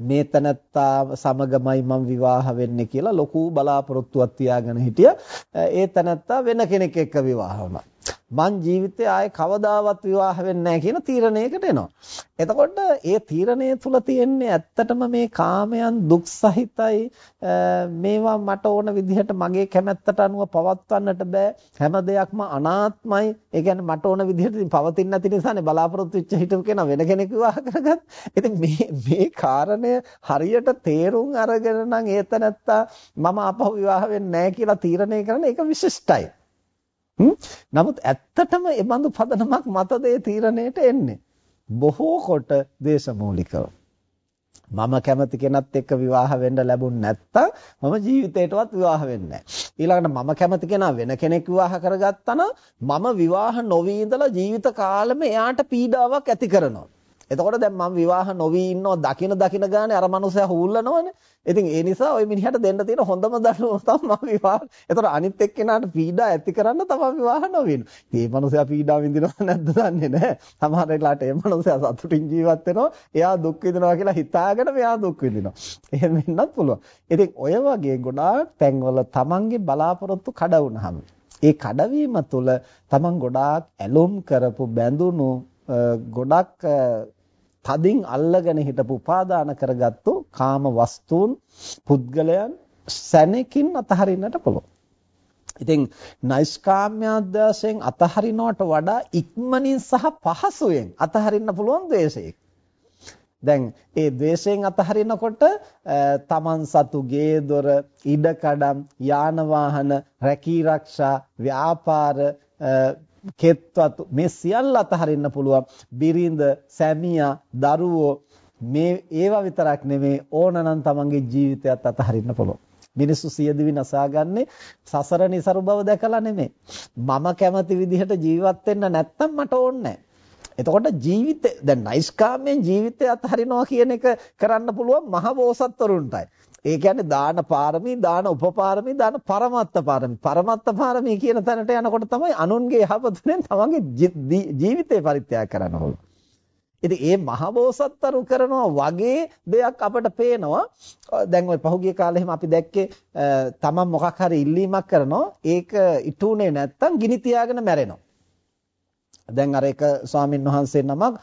මේ තනත්තා සමගමයි මම විවාහ වෙන්නේ කියලා ලොකු බලාපොරොත්තුවක් තියාගෙන හිටියා. ඒ තනත්තා වෙන කෙනෙක් එක්ක විවාහ වුණා. මං ජීවිතේ ආයේ කවදාවත් විවාහ වෙන්නේ නැහැ කියන තීරණයකට එනවා. එතකොට ඒ තීරණය තුල තියෙන්නේ ඇත්තටම මේ කාමයන් දුක් සහිතයි මේවා මට ඕන විදිහට මගේ කැමැත්තට අනුව පවත්වන්නට බෑ හැම දෙයක්ම අනාත්මයි ඒ කියන්නේ මට ඕන විදිහට පවතින්නේ නැති නිසානේ බලාපොරොත්තු වෙච්ච හිටපු කෙනා වෙන කෙනෙක් විවාහ කරගත්. ඉතින් මේ මේ කාරණය හරියට තේරුම් අරගෙන නම් ඒත නැත්තා මම අපහු විවාහ වෙන්නේ නැහැ කියලා තීරණය කරන එක විශිෂ්ටයි. නමුත් ඇත්තටම ඒ බඳු පදනමක් මතද ඒ තීරණයට එන්නේ. බොහෝ කොට දේශමූලිකව. මම කැමති කෙනත් එක්ක විවාහ වෙන්න ලැබුණ නැත්තම් මම ජීවිතේටවත් විවාහ වෙන්නේ ඊළඟට මම කැමති කෙනා වෙන කෙනෙක් විවාහ කරගත්තා නම් මම විවාහ නොවි ඉඳලා ජීවිත කාලෙම එයාට පීඩාවක් ඇති කරනවා. එතකොට දැන් මම විවාහ නොවි ඉන්නව දකින දකින ගානේ අර මනුස්සයා හූල්ලනවනේ. ඉතින් ඒ නිසා ওই මිනිහට දෙන්න තියෙන හොඳම දඬුවම තමයි මම විවාහ. එතකොට අනිත් එක්කෙනාට පීඩා ඇති කරන්න තමයි විවාහ නොවෙන්නේ. මේ මනුස්සයා පීඩා විඳිනවද නැද්ද දන්නේ නැහැ. සමහර වෙලාවට ඒ මනුස්සයා සතුටින් ජීවත් වෙනවා. එයා දුක් විඳිනවා කියලා හිතාගෙන මෙයා දුක් විඳිනවා. එහෙම වෙන්නත් පුළුවන්. ඉතින් ඔය වගේ ගොඩාක් තැන්වල තමන්ගේ බලාපොරොත්තු කඩ වුණාම ඒ කඩවීම තුළ තමන් ගොඩාක් ඇලොම් කරපු බැඳුණු ගොඩක් තදින් අල්ලගෙන හිටපු උපාදාන කරගත්තු කාම වස්තුන් පුද්ගලයන් සැනකින් අතහරින්නට පුළුවන්. ඉතින් නෛෂ්කාම්‍යාද්දාසයෙන් අතහරිනවට වඩා ඉක්මනින් සහ පහසුවෙන් අතහරින්න පුළුවන් ද්වේෂයක්. දැන් ඒ ද්වේෂයෙන් අතහරිනකොට තමන් සතු ගේ දොර ඉඩකඩම් යාන වාහන රැකී රක්ෂා ව්‍යාපාර කෙත්වතු මේ සියල්ල අතහරින්න පුළුවන්. බිරිඳ සැමියා දරුවෝ මේ ඒවා විතරක් නෙමේ ඕනනම් තමන්ගේ ජීවිතයත් අතහරින්න පුළුවන්. මිනිස්සු සියදිවි නසාගන්නේ සසර નિසරු බව දැකලා නෙමෙයි මම කැමති විදිහට ජීවත් වෙන්න නැත්තම් මට ඕනේ එතකොට ජීවිතේ දැන් නයිස්කාමෙන් ජීවිතය අතහරිනවා කියන එක කරන්න පුළුවන් මහ බෝසත්වරුන්ටයි. ඒ කියන්නේ දාන පාරමී, දාන උපපාරමී, දාන පරමත්ත පාරමී. පරමත්ත පාරමී කියන තැනට යනකොට තමයි අනුන්ගේ යහපතුෙන් තමන්ගේ ජීවිතේ පරිත්‍යාග කරන්න ඕන. ඉතින් මේ මහබෝසත්තරු කරනවා වගේ දෙයක් අපට පේනවා. දැන් ওই පහුගිය කාලේ එහෙම අපි දැක්කේ තමන් මොකක් හරි ඉල්ලීමක් කරනවා. ඒක ඉටුනේ නැත්තම් ගිනි තියාගෙන මැරෙනවා. දැන් අර එක ස්වාමින් වහන්සේ නමක්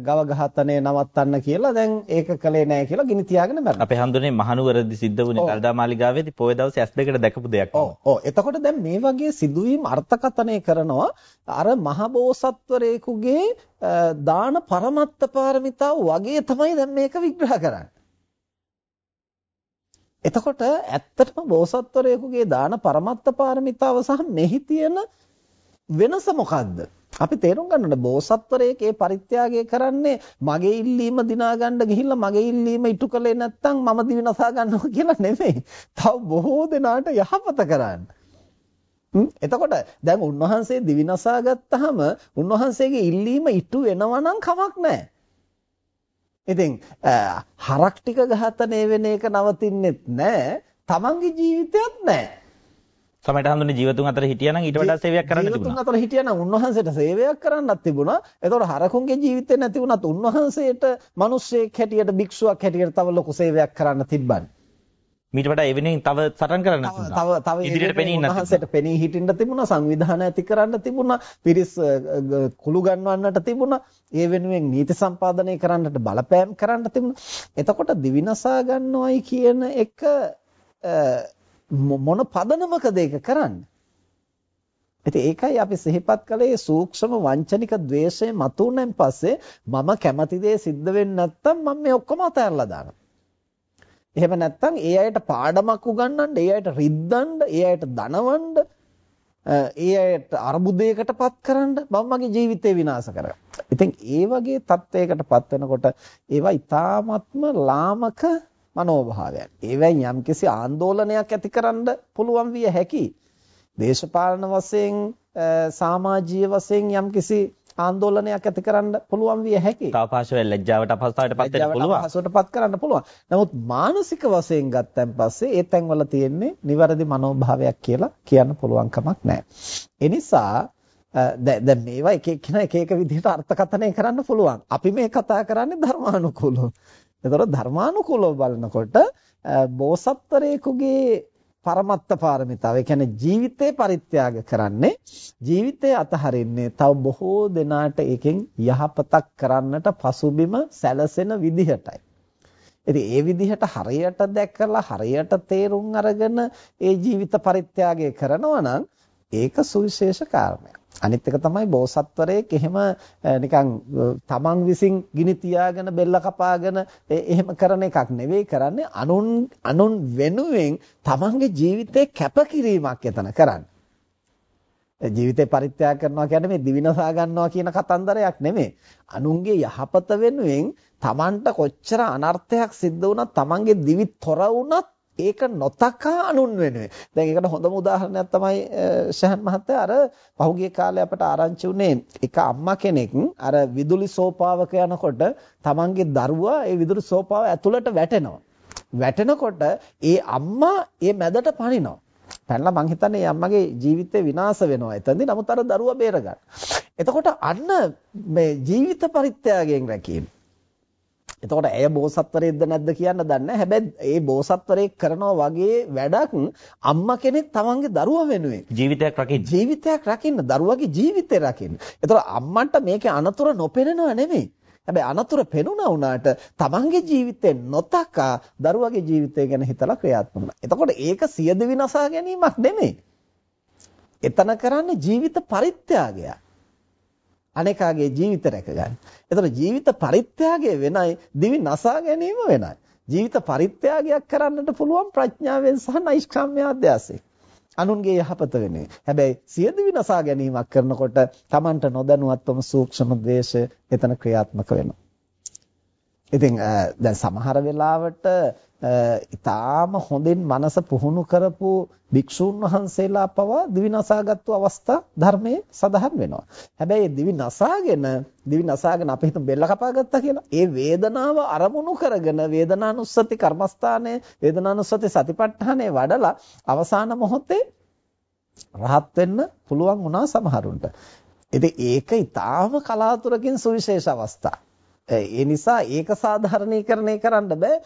ගව ඝාතනය නවත්තන්න කියලා දැන් ඒක කළේ නැහැ කියලා ගිනි තියාගෙන මැරුණා. අපේ හඳුනේ මහනුවරදී සිද්ධ වුණේ කල්දා මාලිගාවේදී පොය දවසේ ඇස් දෙකට දැකපු දෙයක්. ඔව්. ඔව්. එතකොට දැන් මේ වගේ සිදුවීම් අර්ථකථනය කරනවා අර මහබෝසත්වරයෙකුගේ දාන පරමත්ත පාරමිතාව වගේ තමයි දැන් මේක විග්‍රහ කරන්නේ. එතකොට ඇත්තටම බෝසත්වරයෙකුගේ දාන පරමත්ත පාරමිතාව සහ මෙහි තියෙන වෙනස මොකද්ද? අපි තේරුම් ගන්නට බෝසත්වරයෙක් ඒ පරිත්‍යාගය කරන්නේ මගේ ඉල්ලීම දිනා ගන්න ගිහිල්ලා මගේ ඉල්ලීම ඉටු කළේ නැත්නම් මම දිවිනසා ගන්නවා කියලා නෙමෙයි. තව බොහෝ දෙනාට යහපත කරන්න. එතකොට දැන් උන්වහන්සේ දිවිනසා ගත්තාම උන්වහන්සේගේ ඉල්ලීම ඉටු වෙනවා නම් කමක් නැහැ. ඉතින් හරක් ටික ඝාතනය වෙන එක නවතින්නෙත් නැහැ. තමන්ගේ ජීවිතයත් නැහැ. සමහරට හඳුනේ ජීවතුන් අතර හිටියානම් ඊට වඩා සේවයක් කරන්න තිබුණා. ජීවතුන් අතර හිටියානම් උන්වහන්සේට සේවයක් කරන්නත් තිබුණා. ඒතකොට හරකුන්ගේ ජීවිතේ නැති වුණත් උන්වහන්සේට මිනිස්සෙක් හැටියට භික්ෂුවක් හැටියට තව ලොකු සේවයක් කරන්න තිබ්බනේ. මීට වඩා එවෙනින් තව සටන් කරන්න තව තව ඉදිරියට පෙනී ඉන්න උන්වහන්සේට පෙනී හිටින්න තිබුණා සංවිධාන ඇති කරන්න තිබුණා පිරිස් කුළු ගන්වන්නට තිබුණා ඒ වෙනුවෙන් නීති සම්පාදනය කරන්නට බලපෑම් කරන්න තිබුණා එතකොට දිවිනසා ගන්නවයි කියන එක මොන පදනමකද ඒක කරන්නේ? ඉතින් ඒකයි අපි සිහිපත් කළේ සූක්ෂම වංචනික द्वේෂය මතුවෙන් පස්සේ මම කැමති දේ සිද්ධ වෙන්නේ නැත්නම් මම මේ ඔක්කොම අතහැරලා දානවා. එහෙම නැත්නම් ඒ අයට පාඩමක් උගන්වන්න, ඒ අයට රිද්දන්න, ඒ අයට දනවන්න, ඒ අයට අරුබුදයකටපත් කරන්න මම මගේ ජීවිතේ විනාශ කරගන්නවා. ඉතින් ඒ වගේ තත්වයකටපත් වෙනකොට ඒවා ඊ타ත්ම ලාමක මනෝභාවයක්. ඒවෙන් යම්කිසි ආందోලනයක් ඇතිකරන්න පුළුවන් විය හැකියි. දේශපාලන වශයෙන් සමාජීය වශයෙන් යම්කිසි ආందోලනයක් ඇති කරන්න පුළුවන් විය හැකියි. තාපාශව ලැජ්ජාවට අපහසුතාවයටපත් වෙන්න පුළුවන්. අපහසුතාවටපත් කරන්න පුළුවන්. නමුත් මානසික වශයෙන් ගත්තන් පස්සේ ඒ තැන්වල තියෙන්නේ නිවැරදි මනෝභාවයක් කියලා කියන්න පුළුවන් කමක් නැහැ. ඒ නිසා දැන් මේවා එක එක්කෙනා එක එක විදිහට අර්ථකථනය කරන්න පුළුවන්. අපි මේ කතා කරන්නේ ධර්මානුකූලව. ඒතකොට ධර්මානුකූලව බලනකොට බෝසත්තරේකුගේ පරමත්ත පාරමිතාව. ඒ කියන්නේ ජීවිතේ පරිත්‍යාග කරන්නේ ජීවිතය අතහරින්නේ තව බොහෝ දෙනාට ඒකෙන් යහපතක් කරන්නට පසුබිම සැලසෙන විදිහටයි. ඉතින් ඒ විදිහට හරියට දැකලා හරියට තේරුම් අරගෙන ඒ ජීවිත පරිත්‍යාගය කරනවා නම් ඒක සුවිශේෂ කාරණයක්. අනිත් එක තමයි බෝසත්වරයෙක් එහෙම නිකන් තමන් විසින් ගිනි තියාගෙන බෙල්ල කපාගෙන එහෙම කරන එකක් නෙවෙයි කරන්නේ අනුන් අනුන් වෙනුවෙන් තමන්ගේ ජීවිතේ කැපකිරීමක් එතන කරන්නේ. ජීවිතේ පරිත්‍යාග කරනවා කියන්නේ මේ දිවිනසා ගන්නවා කියන කතන්දරයක් නෙමෙයි. අනුන්ගේ යහපත වෙනුවෙන් තමන්ට කොච්චර අනර්ථයක් සිද්ධ වුණත් තමන්ගේ දිවි තොර වුණත් ඒක නොතකා අනුන් වෙනුවෙන්. දැන් ඒකට හොඳම උදාහරණයක් තමයි ශහන් මහත්තයා අර පහුගිය කාලේ අපට ආරංචි වුණේ එක අම්මා කෙනෙක් අර විදුලි සෝපාවක යනකොට තමන්ගේ දරුවා ඒ විදුලි සෝපාව ඇතුළට වැටෙනවා. වැටෙනකොට ඒ අම්මා ඒ මැදට පනිනවා. පැනලා මං හිතන්නේ අම්මගේ ජීවිතේ විනාශ වෙනවා එතනදී. නමුත් අර දරුවා බේරගන්න. එතකොට අන්න මේ ජීවිත පරිත්‍යාගයෙන් රැකීම. එතකොට ඇය බෝසත්වරයෙක්ද නැද්ද කියන්න දන්නේ හැබැයි ඒ බෝසත්වරයෙක් කරනවා වගේ වැඩක් අම්මා කෙනෙක් තමන්ගේ දරුවා වෙනුවෙන් ජීවිතයක් රකින්න ජීවිතයක් රකින්න දරුවගේ ජීවිතය රකින්න. එතකොට අම්මන්ට මේකේ අනතුරු නොපෙනෙනව නෙමෙයි. හැබැයි අනතුරු පෙනුණා වුණාට තමන්ගේ ජීවිතේ නොතකා දරුවගේ ජීවිතය ගැන හිතලා ක්‍රියාත්මක වෙනවා. එතකොට ඒක සියදිවි නසා ගැනීමක් නෙමෙයි. එතන කරන්නේ ජීවිත පරිත්‍යාගයක්. අනේකාගේ ජීවිත රැක ගන්න. එතකොට ජීවිත පරිත්‍යාගය වෙනයි, දිවි නසා ගැනීම වෙනයි. ජීවිත පරිත්‍යාගයක් කරන්නට පුළුවන් ප්‍රඥාවෙන් සහ නෛෂ්ක්‍රම්‍ය අධ්‍යාසයෙන්. අනුන්ගේ යහපත වෙන්නේ. හැබැයි සියදිවි නසා ගැනීමක් කරනකොට Tamanට නොදැනුවත්වම සූක්ෂම ද්වේෂය එතන ක්‍රියාත්මක වෙනවා. ඉතින් දැන් සමහර වෙලාවට ඊටාම හොඳින් මනස පුහුණු කරපු භික්ෂූන් වහන්සේලා පවා දිවි නසාගත්තු අවස්ථා ධර්මයේ සඳහන් වෙනවා. හැබැයි දිවි නසාගෙන දිවි නසාගෙන අපි හිතමු බෙල්ල කපාගත්තා කියලා. ඒ වේදනාව අරමුණු කරගෙන වේදනානුස්සති කර්මස්ථානයේ වේදනානුස්සති සතිපට්ඨානයේ වඩලා අවසාන මොහොතේ රහත් වෙන්න පුළුවන් වුණා සමහරුන්ට. ඉතින් ඒක ඊටාම කලාතුරකින් සුවිශේෂ අවස්ථා. ඒ නිසා ඒක සාධාරණීකරණය කරන්න බෑ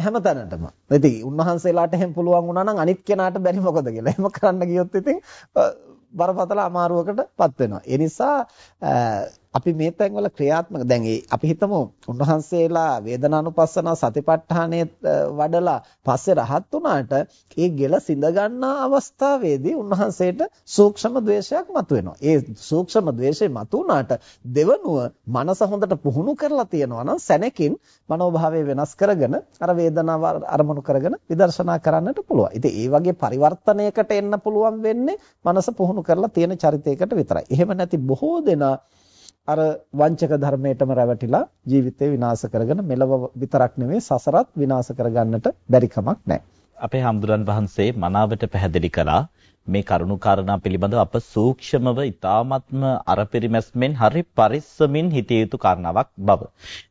හැමතැනටම. ඉතින් උන්වහන්සේලාට එහෙම පුළුවන් වුණා නම් අනිත් කෙනාට බැරි මොකද කියලා. එහෙම කරන්න ගියොත් ඉතින් බරපතල අමාරුවකටපත් වෙනවා. ඒ නිසා අපි මේ තැන්වල ක්‍රියාත්මක දැන් අපි හිතමු උන්වහන්සේලා වේදනානුපස්සන සතිපට්ඨානයේ වඩලා පස්සේ රහත් වුණාට ඒ ගෙල සිඳ ගන්නා අවස්ථාවේදී උන්වහන්සේට සූක්ෂම ද්වේෂයක් මතුවෙනවා. ඒ සූක්ෂම ද්වේෂය මතුවුණාට දෙවනුව මනස හොඳට පුහුණු කරලා තියෙනවා නම් සැනකින් මනෝභාවය වෙනස් කරගෙන අර වේදනාව අරමුණු කරගෙන විදර්ශනා කරන්නට පුළුවන්. ඉතින් ඒ වගේ පරිවර්තනයකට එන්න පුළුවන් වෙන්නේ මනස පුහුණු කරලා තියෙන චරිතයකට විතරයි. එහෙම නැති බොහෝ දෙනා අර වංචක ධර්මයටම රැවටිලා ජීවිතේ විනාශ කරගෙන මෙලව විතරක් නෙවෙයි සසරත් විනාශ කරගන්නට බැරි කමක් නැහැ. අපේ හම්දුරන් වහන්සේ මනාවට පැහැදිලි කළා මේ කරුණු කාරණා පිළිබඳව අප සූක්ෂමව ඊ타ත්ම අරපරිමැස්මෙන් හරි පරිස්සමින් හිතිය යුතු කාරණාවක් බව.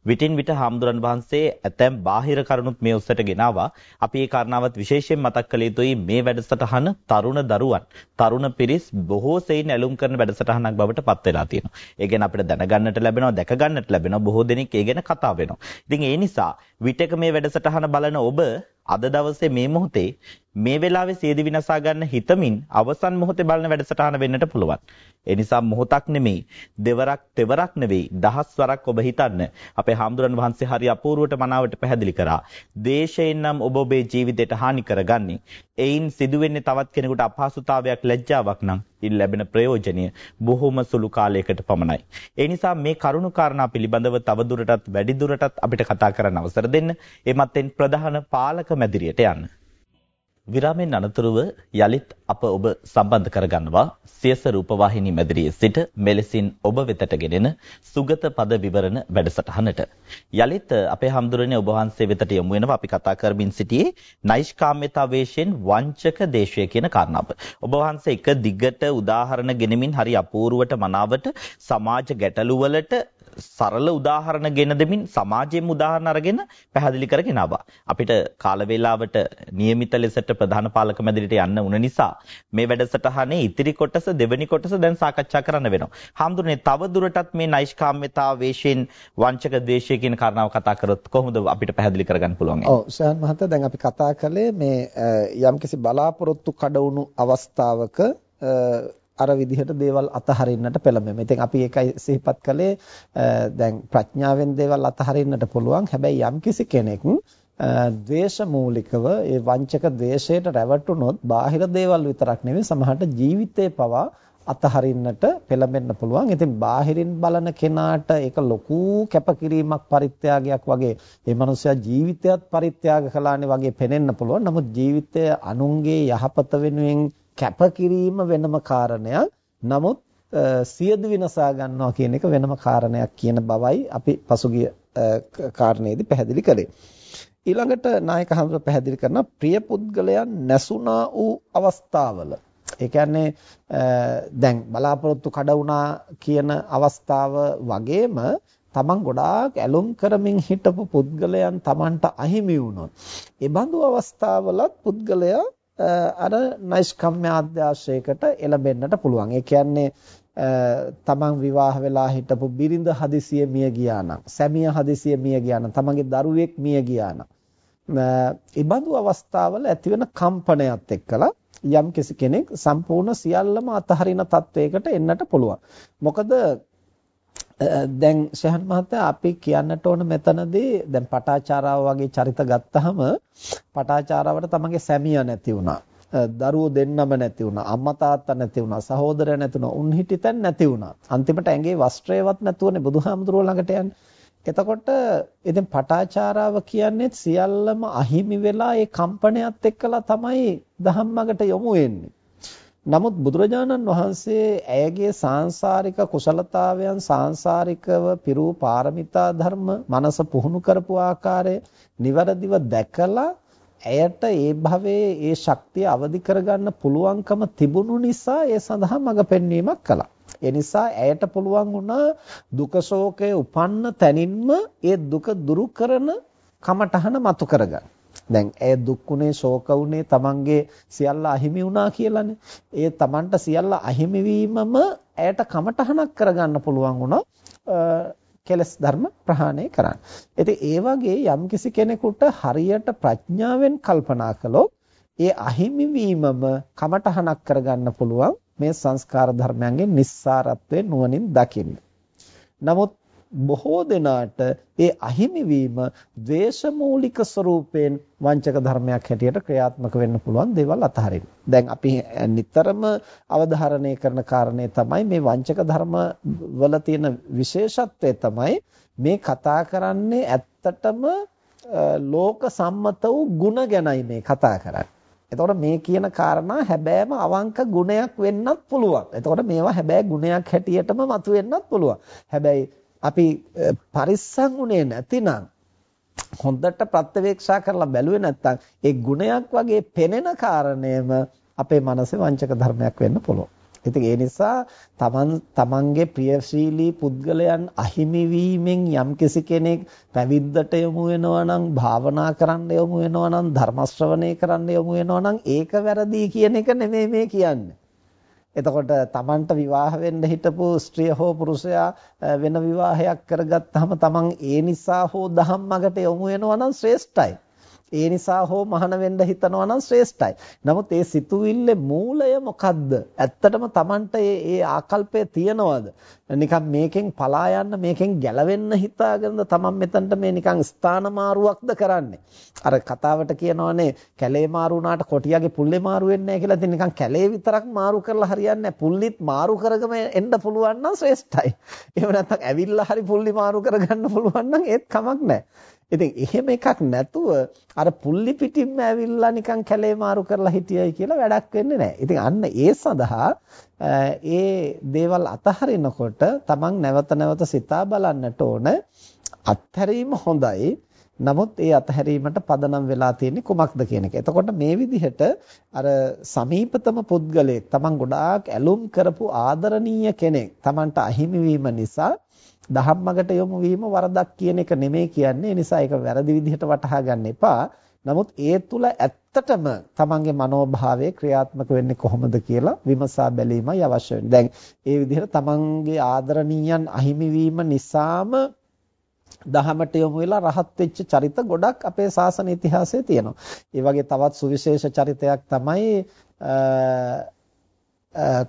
විටින් විට හාමුදුරන් වහන්සේ ඇතැම් බාහිර කරුණුත් මේ උස්සට ගෙනාවා. අපි මේ කාරණාවත් විශේෂයෙන් මතක් කළ යුතුයි මේ වැඩසටහන තරුණ දරුවන්, තරුණ පිරිස් බොහෝ සෙයින් ඇලුම් කරන වැඩසටහනක් බවට පත් වෙලා තියෙනවා. ඒ ගැන අපිට දැනගන්නට ලැබෙනවා, දැක ගන්නට ලැබෙනවා. බොහෝ දෙනෙක් ඒ ගැන කතා වෙනවා. ඉතින් ඒ නිසා විටක මේ වැඩසටහන බලන ඔබ අද දවසේ මේ මොහොතේ මේ වෙලාවේ සියදි විනාසා ගන්න හිතමින් අවසන් මොහොතේ බලන වැඩසටහන වෙන්නට පුළුවන්. ඒ නිසා මොහොතක් නෙමෙයි, දෙවරක්, තෙවරක් නෙවෙයි, දහස් වරක් ඔබ හිතන්න. අපේ හාමුදුරන් වහන්සේ හරි අපූර්වට මනාවට පැහැදිලි කරා. දේශයෙන් නම් ඔබ ඔබේ ජීවිතයට හානි කරගන්නේ. එයින් සිදුවෙන්නේ තවත් කෙනෙකුට අපහසුතාවයක්, ලැජ්ජාවක් නම් ඉන් ලැබෙන ප්‍රයෝජනය බොහොම සුළු කාලයකට පමණයි. ඒ නිසා මේ කරුණු කාරණා පිළිබඳව තවදුරටත් වැඩිදුරටත් අපිට කතා කරන්න අවසර දෙන්න. එමත්ෙන් ප්‍රධාන පාලක මැදිරියට යන්න. විරාමෙන් අනතුරුව යලිත් අප ඔබ සම්බන්ධ කරගන්නවා සියස රූපවාහිනී මැදිරියේ සිට මෙලෙසින් ඔබ වෙතට ගෙනෙන සුගත පද විවරණ වැඩසටහනට. යලිත් අපේ හම්දුරනේ ඔබ වහන්සේ වෙතට යමු වෙනවා අපි කතා කරමින් සිටියේ නෛෂ්කාම්‍යතා වේශයෙන් වංචක දේශය කියන කාරණාව. ඔබ වහන්සේ එක දිගට උදාහරණ ගෙනමින් හරි අපූර්වට මනාවට සමාජ ගැටලු වලට සරල උදාහරණ ගෙන දෙමින් සමාජයෙන් උදාහරණ අරගෙන පැහැදිලි කරගෙන ආවා. අපිට කාල වේලාවට નિયમિત ලෙසට ප්‍රධාන පාලක මැදිරියට යන්න උන නිසා මේ වැඩසටහනේ ඉතිරි කොටස දෙවෙනි කොටස දැන් සාකච්ඡා කරන්න වෙනවා. හාමුදුරනේ තව දුරටත් මේ නෛෂ්කාම්‍යතාව වේශයෙන් වංචක ද්වේෂය කියන කාරණාව කතා කරොත් කොහොමද අපිට පැහැදිලි කරගන්න පුළුවන්? ඔව් සයන් මහත්තයා දැන් අපි කතා කළේ මේ යම්කිසි බලාපොරොත්තු කඩවුණු අවස්ථාවක අර විදිහට දේවල් අතහරින්නට පෙළඹෙමු. ඉතින් අපි ඒකයි සිහිපත් කළේ දැන් ප්‍රඥාවෙන් දේවල් අතහරින්නට පුළුවන්. හැබැයි යම්කිසි කෙනෙක් ද්වේෂ මූලිකව ඒ වංචක ද්වේෂයට රැවටුනොත් බාහිර දේවල් විතරක් නෙවෙයි සමහරට ජීවිතේ පවා අතහරින්නට පෙළඹෙන්න පුළුවන්. ඉතින් බාහිරින් බලන කෙනාට ඒක ලොකු කැපකිරීමක් පරිත්‍යාගයක් වගේ ඒ මනුස්සයා ජීවිතයත් පරිත්‍යාග කළානේ වගේ පෙනෙන්න පුළුවන්. නමුත් ජීවිතය අනුන්ගේ යහපත වෙනුවෙන් කැපකිරීම වෙනම කාරණයක්. නමුත් සියදු විනසා ගන්නවා කියන එක වෙනම කාරණයක් කියන බවයි අපි පසුගිය කාරණේදී පැහැදිලි කළේ. ඊළඟට නායක හඳුර පැහැදිලි කරන ප්‍රිය පුද්ගලයන් නැසුණා වූ අවස්ථාවල ඒ කියන්නේ දැන් බලාපොරොත්තු කඩ වුණා කියන අවස්ථාව වගේම තමන් ගොඩාක් ඇලුම් කරමින් හිටපු පුද්ගලයන් තමන්ට අහිමි වුණොත් ඒ බඳු අවස්ථාවලත් පුද්ගලයා අර නෛෂ්කම්ම්‍ය ආද්‍යාශයකට එළඹෙන්නට පුළුවන්. ඒ කියන්නේ තමන් විවාහ වෙලා හිටපු බිරිඳ හදිසියෙ මිය ගියා නම්, සැමිය හදිසියෙ මිය ගියා නම්, තමන්ගේ දරුවෙක් මිය ගියා නම්, ඉබඳු අවස්ථාවල ඇතිවෙන කම්පනයත් එක්කලා යම් කෙනෙක් සම්පූර්ණ සියල්ලම අතහරින තත්වයකට එන්නට පුළුවන්. මොකද දැන් ශහන් මහත්තයා අපි කියන්නට ඕන මෙතනදී දැන් පටාචාරාව වගේ චරිත ගත්තහම පටාචාරාවට තමන්ගේ සැමියා නැති වුණා. දරුවෝ දෙන්නම නැති වුණා. අම්මා තාත්තා නැති වුණා. සහෝදරය නැති වුණා. උන් හිටිතෙන් නැති වුණා. අන්තිමට ඇඟේ වස්ත්‍රයවත් නැතුවනේ බුදුහාමුදුරුවෝ ළඟට යන්නේ. එතකොට ඉතින් පටාචාරාව කියන්නේ සියල්ලම අහිමි වෙලා ඒ කම්පනයත් එක්කලා තමයි ධම්මකට යොමු වෙන්නේ. නමුත් බුදුරජාණන් වහන්සේ ඇයගේ සාංශාරික කුසලතාවයන් සාංශාරිකව පිරූ පාරමිතා ධර්ම මනස පුහුණු කරපු ආකාරය නිවැරදිව දැකලා ඇයට ඒ භවයේ ඒ ශක්තිය අවදි කරගන්න පුළුවන්කම තිබුණු නිසා ඒ සඳහා මඟ පෙන්වීමක් කළා. ඒ නිසා ඇයට පුළුවන් වුණා දුක ශෝකය උපන්න තැනින්ම ඒ දුක දුරු කරන කමඨහන මතු කරගන්න. දැන් ඇය දුක්ුනේ ශෝක වුනේ තමන්ගේ සියල්ල අහිමි වුණා කියලානේ. ඒ තමන්ට සියල්ල අහිමි වීමම ඇයට කමටහනක් කරගන්න පුළුවන් වුණා. කෙලස් ධර්ම ප්‍රහාණය කරන්න. ඉතින් ඒ වගේ යම්කිසි කෙනෙකුට හරියට ප්‍රඥාවෙන් කල්පනා කළොත් ඒ අහිමි වීමම කමටහනක් කරගන්න පුළුවන් මේ සංස්කාර ධර්මයන්ගේ නිස්සාරත්වය නුවණින් දකින්න. නමුත් බොහෝ දෙනාට ඒ අහිමිවීම ද්වේෂමූලික ස්වરૂපයෙන් වංචක ධර්මයක් හැටියට ක්‍රියාත්මක වෙන්න පුළුවන් දේවල් අතහරින්න. දැන් අපි නිතරම අවධාරණය කරන කාරණේ තමයි මේ වංචක ධර්ම වල තියෙන විශේෂත්වය තමයි මේ කතා කරන්නේ ඇත්තටම ලෝක සම්මත වූ ಗುಣ ගැනයි මේ කතා කරන්නේ. එතකොට මේ කියන කාරණා හැබෑම අවංක ගුණයක් වෙන්නත් පුළුවන්. එතකොට මේවා හැබෑ ගුණයක් හැටියටම මතුවෙන්නත් පුළුවන්. හැබැයි අපි eh, පරිස්සම් උනේ නැතිනම් හොඳට ප්‍රත්‍යවේක්ෂා කරලා බැලුවේ නැත්නම් ඒ ගුණයක් වගේ පෙනෙන කාරණේම අපේ මනසේ වංචක ධර්මයක් වෙන්න පුළුවන්. ඉතින් ඒ නිසා තමන් තමන්ගේ ප්‍රියශීලී පුද්ගලයන් අහිමි වීමෙන් යම්කිසි කෙනෙක් පැවිද්දට යොමු වෙනවා නම් භාවනා කරන්න යොමු වෙනවා නම් ධර්ම ශ්‍රවණය කරන්න යොමු වෙනවා නම් ඒක වැරදි කියන එක නෙමෙයි මේ කියන්නේ. එතකොට තමන්ට විවාහ වෙන්න හිටපු ස්ත්‍රිය හෝ පුරුෂයා වෙන විවාහයක් කරගත්තාම තමන් ඒ නිසා හෝ ධම්මකට යොමු වෙනවා නම් ශ්‍රේෂ්ඨයි. ඒ නිසා හෝ මහාන වෙන්න හිතනවා නම් ශ්‍රේෂ්ඨයි. නමුත් ඒ සිතුවිල්ලේ මූලය මොකද්ද? ඇත්තටම Tamanට ඒ ඒ ආකල්පය තියනවද? නිකන් මේකෙන් පලා යන්න මේකෙන් ගැලවෙන්න හිතාගෙනද Taman මෙතනට මේ නිකන් ස්ථාන මාරුවක්ද කරන්නේ? අර කතාවට කියනවනේ කැලේ මාරු වුණාට කොටියාගේ පුල්ලේ මාරු වෙන්නේ නැහැ කියලා. ඉතින් නිකන් කැලේ විතරක් මාරු කරලා හරියන්නේ නැහැ. පුල්ලිත් මාරු කරගම එන්න පුළුවන් නම් ශ්‍රේෂ්ඨයි. එහෙම නැත්නම් ඇවිල්ලා හරි පුල්ලි මාරු කරගන්න පුළුවන් නම් ඒත් කමක් නැහැ. ඉතින් එහෙම එකක් නැතුව අර පුල්ලි පිටින්ම ඇවිල්ලා නිකන් කැලේ මාරු කරලා හිටියයි කියලා වැඩක් වෙන්නේ නැහැ. ඉතින් අන්න ඒ සඳහා ඒ දේවල් අතහරිනකොට තමන් නැවත නැවත සිතා බලන්නට ඕන අත්හැරීම හොඳයි. නමුත් ඒ අතහැරීමට පදනම් වෙලා තියෙන්නේ කුමක්ද කියන එක. එතකොට මේ විදිහට අර සමීපතම පුද්ගලයෙක් තමන් ගොඩාක් ඇලුම් කරපු ආදරණීය කෙනෙක් තමන්ට අහිමි වීම නිසා දහම්මගට යොමු වීම වරදක් කියන එක නෙමෙයි කියන්නේ. ඒ නිසා ඒක වැරදි විදිහට වටහා ගන්න එපා. නමුත් ඒ තුල ඇත්තටම තමන්ගේ මනෝභාවය ක්‍රියාත්මක වෙන්නේ කොහොමද කියලා විමසා බැලීමයි අවශ්‍ය වෙන්නේ. දැන් ඒ විදිහට තමන්ගේ ආදරණීයන් අහිමි වීම නිසාම දහමට යොමු වෙලා රහත් වෙච්ච චරිත ගොඩක් අපේ ශාසන ඉතිහාසයේ තියෙනවා. ඒ වගේ තවත් සුවිශේෂ චරිතයක් තමයි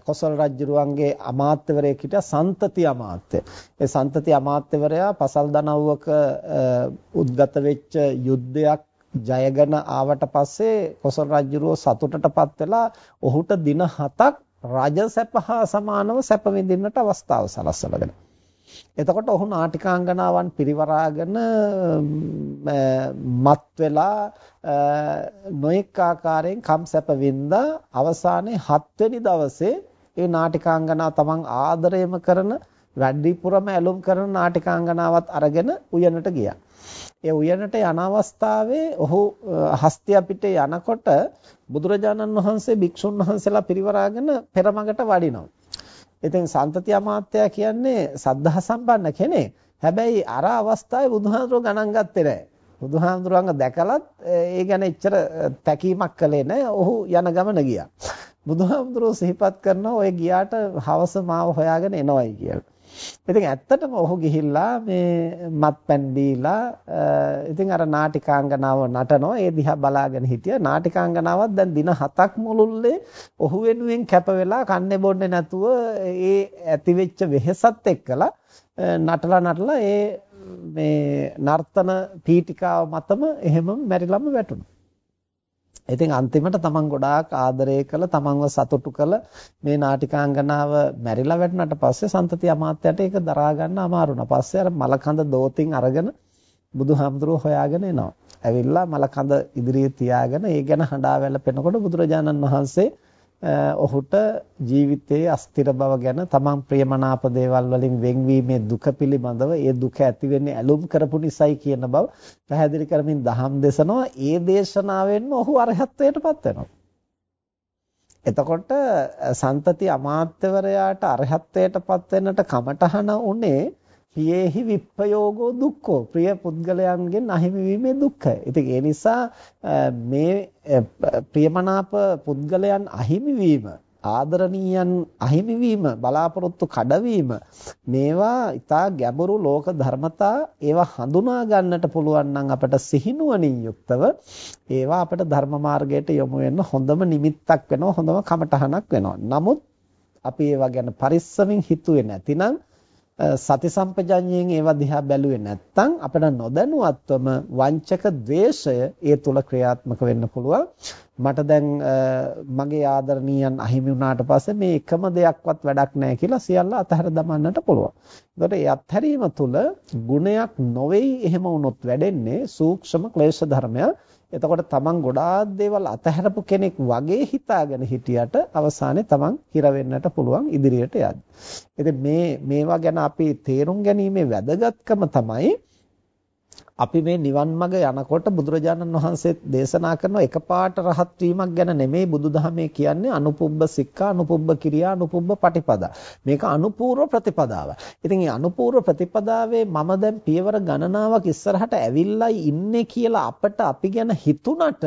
කොසල් රජුරුවන්ගේ අමාත්‍යවරයෙක් හිටියා සන්තති අමාත්‍ය. ඒ සන්තති අමාත්‍යවරයා පසල් දනව්වක උද්ගත වෙච්ච යුද්ධයක් ජයගෙන ආවට පස්සේ කොසල් රජුරුව සතුටටපත් වෙලා ඔහුට දින 7ක් රජසැප හා සමානව සැප විඳින්නට අවස්ථාව සලස්සලා දෙනවා. එතකොට ඔහු නාටිකාංගනාවන් පිරිවරාගෙන මත් වෙලා නොඑක ආකාරයෙන් කම්සැප වින්දා අවසානයේ 7 වෙනි දවසේ ඒ නාටිකාංගනාව තමන් ආදරයම කරන වැඩිපුරම ඇලුම් කරන නාටිකාංගනාවත් අරගෙන උයනට ගියා. ඒ උයනට යන අවස්ථාවේ ඔහු හස්තිය පිටේ යනකොට බුදුරජාණන් වහන්සේ භික්ෂුන් වහන්සේලා පිරිවරාගෙන පෙරමගට වඩිනවා. ඉතින් සන්තති අමාත්‍යා කියන්නේ සද්ධා සම්පන්න කෙනෙක්. හැබැයි අර අවස්ථාවේ බුදුහාමුදුරුවෝ ගණන් ගත්තේ නැහැ. බුදුහාමුදුරුවන්ව දැකලත් ඒ ගැන එච්චර තැකීමක් කළේ නැහැ. ඔහු යන ගමන ගියා. බුදුහාමුදුරුවෝ සිහිපත් කරනවා ඔය ගියාට හවස මාව හොයාගෙන එනවයි කියලා. ඉතින් ඇත්තටම ඔහු ගිහිල්ලා මේ මත්පැන් දීලා ඉතින් අර නාටිකාංගනාව නටනවා. ඒ දිහා බලාගෙන හිටියා. නාටිකාංගනාවක් දැන් දින 7ක් මුළුල්ලේ ඔහු වෙනුවෙන් කැප වෙලා කන්නේ බොන්නේ නැතුව ඒ ඇතිවෙච්ච වෙහෙසත් එක්කලා නටලා නටලා ඒ මේ නර්තන පීඨිකාව මතම එහෙම මැරිලම වැටුණා. ඉතින් අන්තිමට තමන් ගොඩාක් ආදරය කළ තමන්ව සතුටු කළ මේ නාටිකාංගනාව මැරිලා වැටුණාට පස්සේ සන්තති අමාත්‍යයට ඒක දරා ගන්න අමාරු වුණා. පස්සේ අර මලකඳ දෝතින් අරගෙන බුදුහාමුදුරුවෝ හොයාගෙන එනවා. ඇවිල්ලා මලකඳ ඉදිරියේ තියාගෙන ඒ ගැන හඬා වැළපෙනකොට බුදුරජාණන් වහන්සේ ඔහුට ජීවිතයේ අස්තිර බව ගැන තමන් ප්‍රියමනාප දේවල් වලින් වෙන්වීමේ දුක පිළිබඳව ඒ දුක ඇති වෙන්නේ ඇලුම් කරපු නිසායි කියන බව පැහැදිලි කරමින් දහම් දෙසනවා. ඒ දේශනාවෙන්ම ඔහු අරහත්ත්වයටපත් වෙනවා. එතකොට සන්තති අමාත්‍යවරයාට අරහත්ත්වයටපත් වෙන්නට කමටහන උනේ පියේහි විප්පයෝගෝ දුක්ඛෝ ප්‍රිය පුද්ගලයන්ගෙන් අහිමි වීමේ දුක්ඛය. ඉතින් ඒ නිසා මේ ප්‍රියමනාප පුද්ගලයන් අහිමි වීම ආදරණීයන් අහිමි වීම බලාපොරොත්තු කඩවීම මේවා ඊටා ගැඹුරු ලෝක ධර්මතා ඒවා හඳුනා ගන්නට පුළුවන් නම් අපට සිහිනුවණින් යුක්තව ඒවා අපට ධර්ම මාර්ගයට යොමු වෙන්න හොඳම නිමිත්තක් වෙනවා හොඳම කමටහනක් වෙනවා. නමුත් අපි ඒවා ගැන පරිස්සමින් හිතුවේ නැතිනම් සති සම්පජඤ්ඤයෙන් ඒවා දිහා බැලුවේ නැත්නම් අපිට නොදැනුවත්වම වංචක ද්වේෂය ඒ තුල ක්‍රියාත්මක වෙන්න පුළුවන්. මට දැන් මගේ ආදරණීයන් අහිමි වුණාට පස්සේ මේ එකම දෙයක්වත් වැඩක් නැහැ කියලා සියල්ල අතහැර දමන්නට පුළුවන්. ඒකට ඒ අත්හැරීම තුළ ගුණයක් නොවේයි එහෙම වුණොත් වැඩෙන්නේ සූක්ෂම ක්ලේශ ධර්මය. එතකොට තමන් ගොඩාක් දේවල් අතහැරපු කෙනෙක් වගේ හිතාගෙන හිටියට අවසානයේ තමන් හිර වෙන්නට පුළුවන් ඉදිරියට යද්දී. ඉතින් මේ මේවා ගැන අපි තේරුම් ගැනීමේ වැදගත්කම තමයි අපි මේ නිවන් මඟ යනකොට බුදුරජාණන් වහන්සේ දේශනා කරන එකපාරට රහත් වීමක් ගැන නෙමෙයි බුදුදහමේ කියන්නේ අනුපුබ්බ සික්ඛා අනුපුබ්බ කිරියා අනුපුබ්බ පටිපදා. මේක අනුපූර්ව ප්‍රතිපදාව. ඉතින් මේ අනුපූර්ව ප්‍රතිපදාවේ මම දැන් පියවර ගණනාවක් ඉස්සරහට ඇවිල්ලා ඉන්නේ කියලා අපට අපි ගැන හිතුණට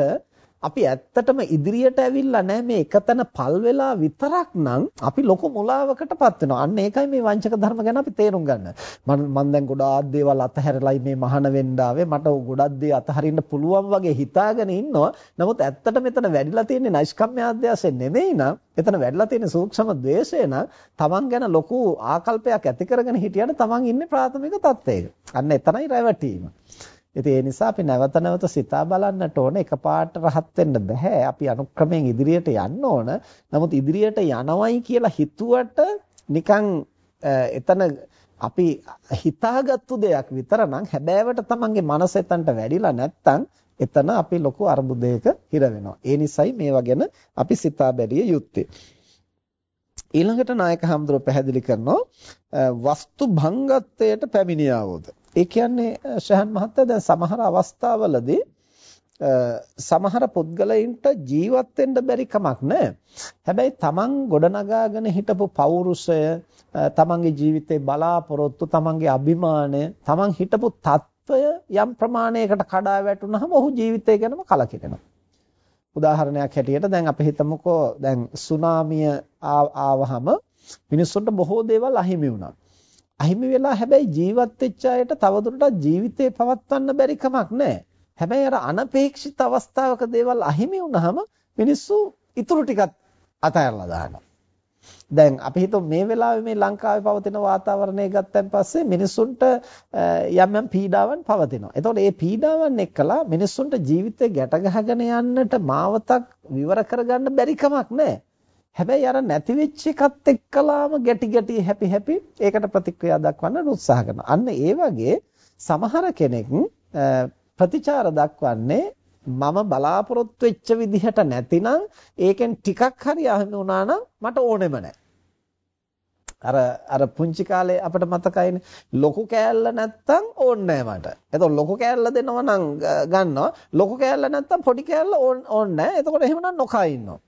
අපි ඇත්තටම ඉදිරියට ඇවිල්ලා නැහැ මේ එකතන පල් වෙලා විතරක් නම් අපි ලොකු මුලාවකටපත් වෙනවා. අන්න ඒකයි මේ වංචක ධර්ම ගැන අපි තේරුම් ගන්න. මම මම දැන් ගොඩාක් දේවල් අතහැරලායි මේ මහාන වෙන්න ආවේ. මට ගොඩක් දේ අතහරින්න පුළුවන් වගේ හිතාගෙන ඉන්නවා. නමුත් ඇත්තට මෙතන වැඩිලා තියෙන්නේ නෛෂ්කම්ම්‍ය අධ්‍යාසය නෙමෙයි නම් එතන වැඩිලා තියෙන සූක්ෂම ද්වේෂය නම් තමන් ගැන ලොකු ආකල්පයක් ඇති කරගෙන හිටියට තමන් ඉන්නේ ප්‍රාථමික තත්ත්වයක. අන්න එතනයි රැවටීම. ඉතින් ඒ නිසා අපි නැවත නැවත සිතා බලන්නට ඕන එකපාරට රහත් වෙන්න බෑ. අපි අනුක්‍රමයෙන් ඉදිරියට යන්න ඕන. නමුත් ඉදිරියට යනවයි කියලා හිතුවට නිකන් එතන අපි හිතාගත්තු දෙයක් විතර නම් හැබෑවට තමන්ගේ මනස එතනට වැඩිලා නැත්තම් එතන අපි ලොකු අර්බුදයක හිර වෙනවා. ඒ නිසයි මේවා ගැන අපි සිතා බැලිය යුත්තේ. ඊළඟට නායක හම්දුරෝ පැහැදිලි කරනවා වස්තු භංගත්වයට පැමිණියාවෝද. ඒ කියන්නේ ශහන් මහත්තයා දැන් සමහර අවස්ථාවලදී සමහර පුද්ගලයින්ට ජීවත් වෙන්න බැරි කමක් නැහැ. හැබැයි තමන් ගොඩනගාගෙන හිටපු පෞරුෂය, තමන්ගේ ජීවිතේ බලාපොරොත්තු, තමන්ගේ අභිමානය, තමන් හිටපු තත්ත්වය යම් ප්‍රමාණයකට කඩා වැටුනහම ඔහු ජීවිතය ගැනම කලකිරෙනවා. උදාහරණයක් හැටියට දැන් අපි හිතමුකෝ දැන් සුනාමිය ආවහම මිනිස්සුන්ට බොහෝ දේවල් අහිමි වුණා. අහිමි වෙලා හැබැයි ජීවත් වෙච්ච අයට තවදුරටත් ජීවිතේ පවත්වන්න බැරි කමක් නැහැ. හැබැයි අර අනපේක්ෂිත අවස්ථාවක දේවල් අහිමි වුනහම මිනිස්සු ඉතුරු ටිකත් අතහැරලා දානවා. දැන් අපි හිතමු මේ වෙලාවේ මේ ලංකාවේ පවතින වාතාවරණය ගත්තන් පස්සේ මිනිසුන්ට යම් යම් පීඩාවන් පවතිනවා. එතකොට මේ පීඩාවන් එක්කලා මිනිසුන්ට ජීවිතේ ගැට ගහගෙන යන්නට මාවතක් විවර කරගන්න බැරි කමක් නැහැ. හැබැයි අර නැති වෙච්ච එකත් එක්කලාම ගැටි ගැටි හැපි හැපි ඒකට ප්‍රතික්‍රියා දක්වන්න උත්සාහ කරනවා. අන්න ඒ වගේ සමහර කෙනෙක් ප්‍රතිචාර දක්වන්නේ මම බලාපොරොත්තු වෙච්ච විදිහට නැතිනම් ඒකෙන් ටිකක් හරි අහන්න වුණා නම් මට ඕනෙම නැහැ. අර අර පුංචි කාලේ අපිට මතකයිනේ ලොකු කෑල්ල නැත්තම් ඕනේ මට. එතකොට ලොකු කෑල්ල දෙනවා නම් ගන්නවා. ලොකු කෑල්ල නැත්තම් පොඩි කෑල්ල ඕනේ නැහැ. එතකොට එහෙමනම් නොකා ඉන්නවා.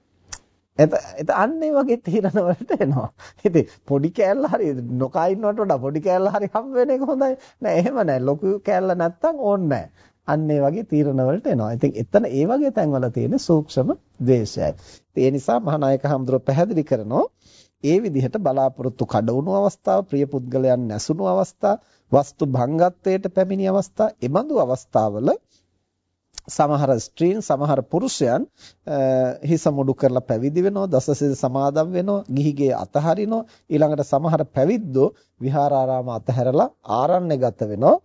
එත අන්න ඒ වගේ තීරණ වලට එනවා. ඉතින් පොඩි කෑල්ල හරි නොකා ඉන්නවට වඩා පොඩි කෑල්ල හරි හම් වෙන එක හොඳයි. නෑ එහෙම නෑ. ලොකු කෑල්ල නැත්තම් ඕනේ නෑ. අන්න ඒ වගේ තීරණ වලට එනවා. ඉතින් එතන ඒ වගේ තැන්වල තියෙන සූක්ෂම ද්වේෂයයි. ඒ නිසා මහානායක හඳුර පැහැදිලි කරනවා ඒ විදිහට බලාපොරොත්තු කඩවුණු අවස්ථාව, ප්‍රිය පුද්ගලයන් නැසුණු අවස්ථා, වස්තු භංගත්වයට පැමිණි අවස්ථා, එබඳු අවස්ථාවල සමහර ස්ත්‍රීන් සමහර පුරුෂයන් හිස මුඩු කරලා පැවිදි වෙනවා දසසිල් සමාදම් වෙනවා ගිහිගේ අතහරිනවා ඊළඟට සමහර පැවිද්දෝ විහාරාරාම අතහැරලා ආරණ්‍යගත වෙනවා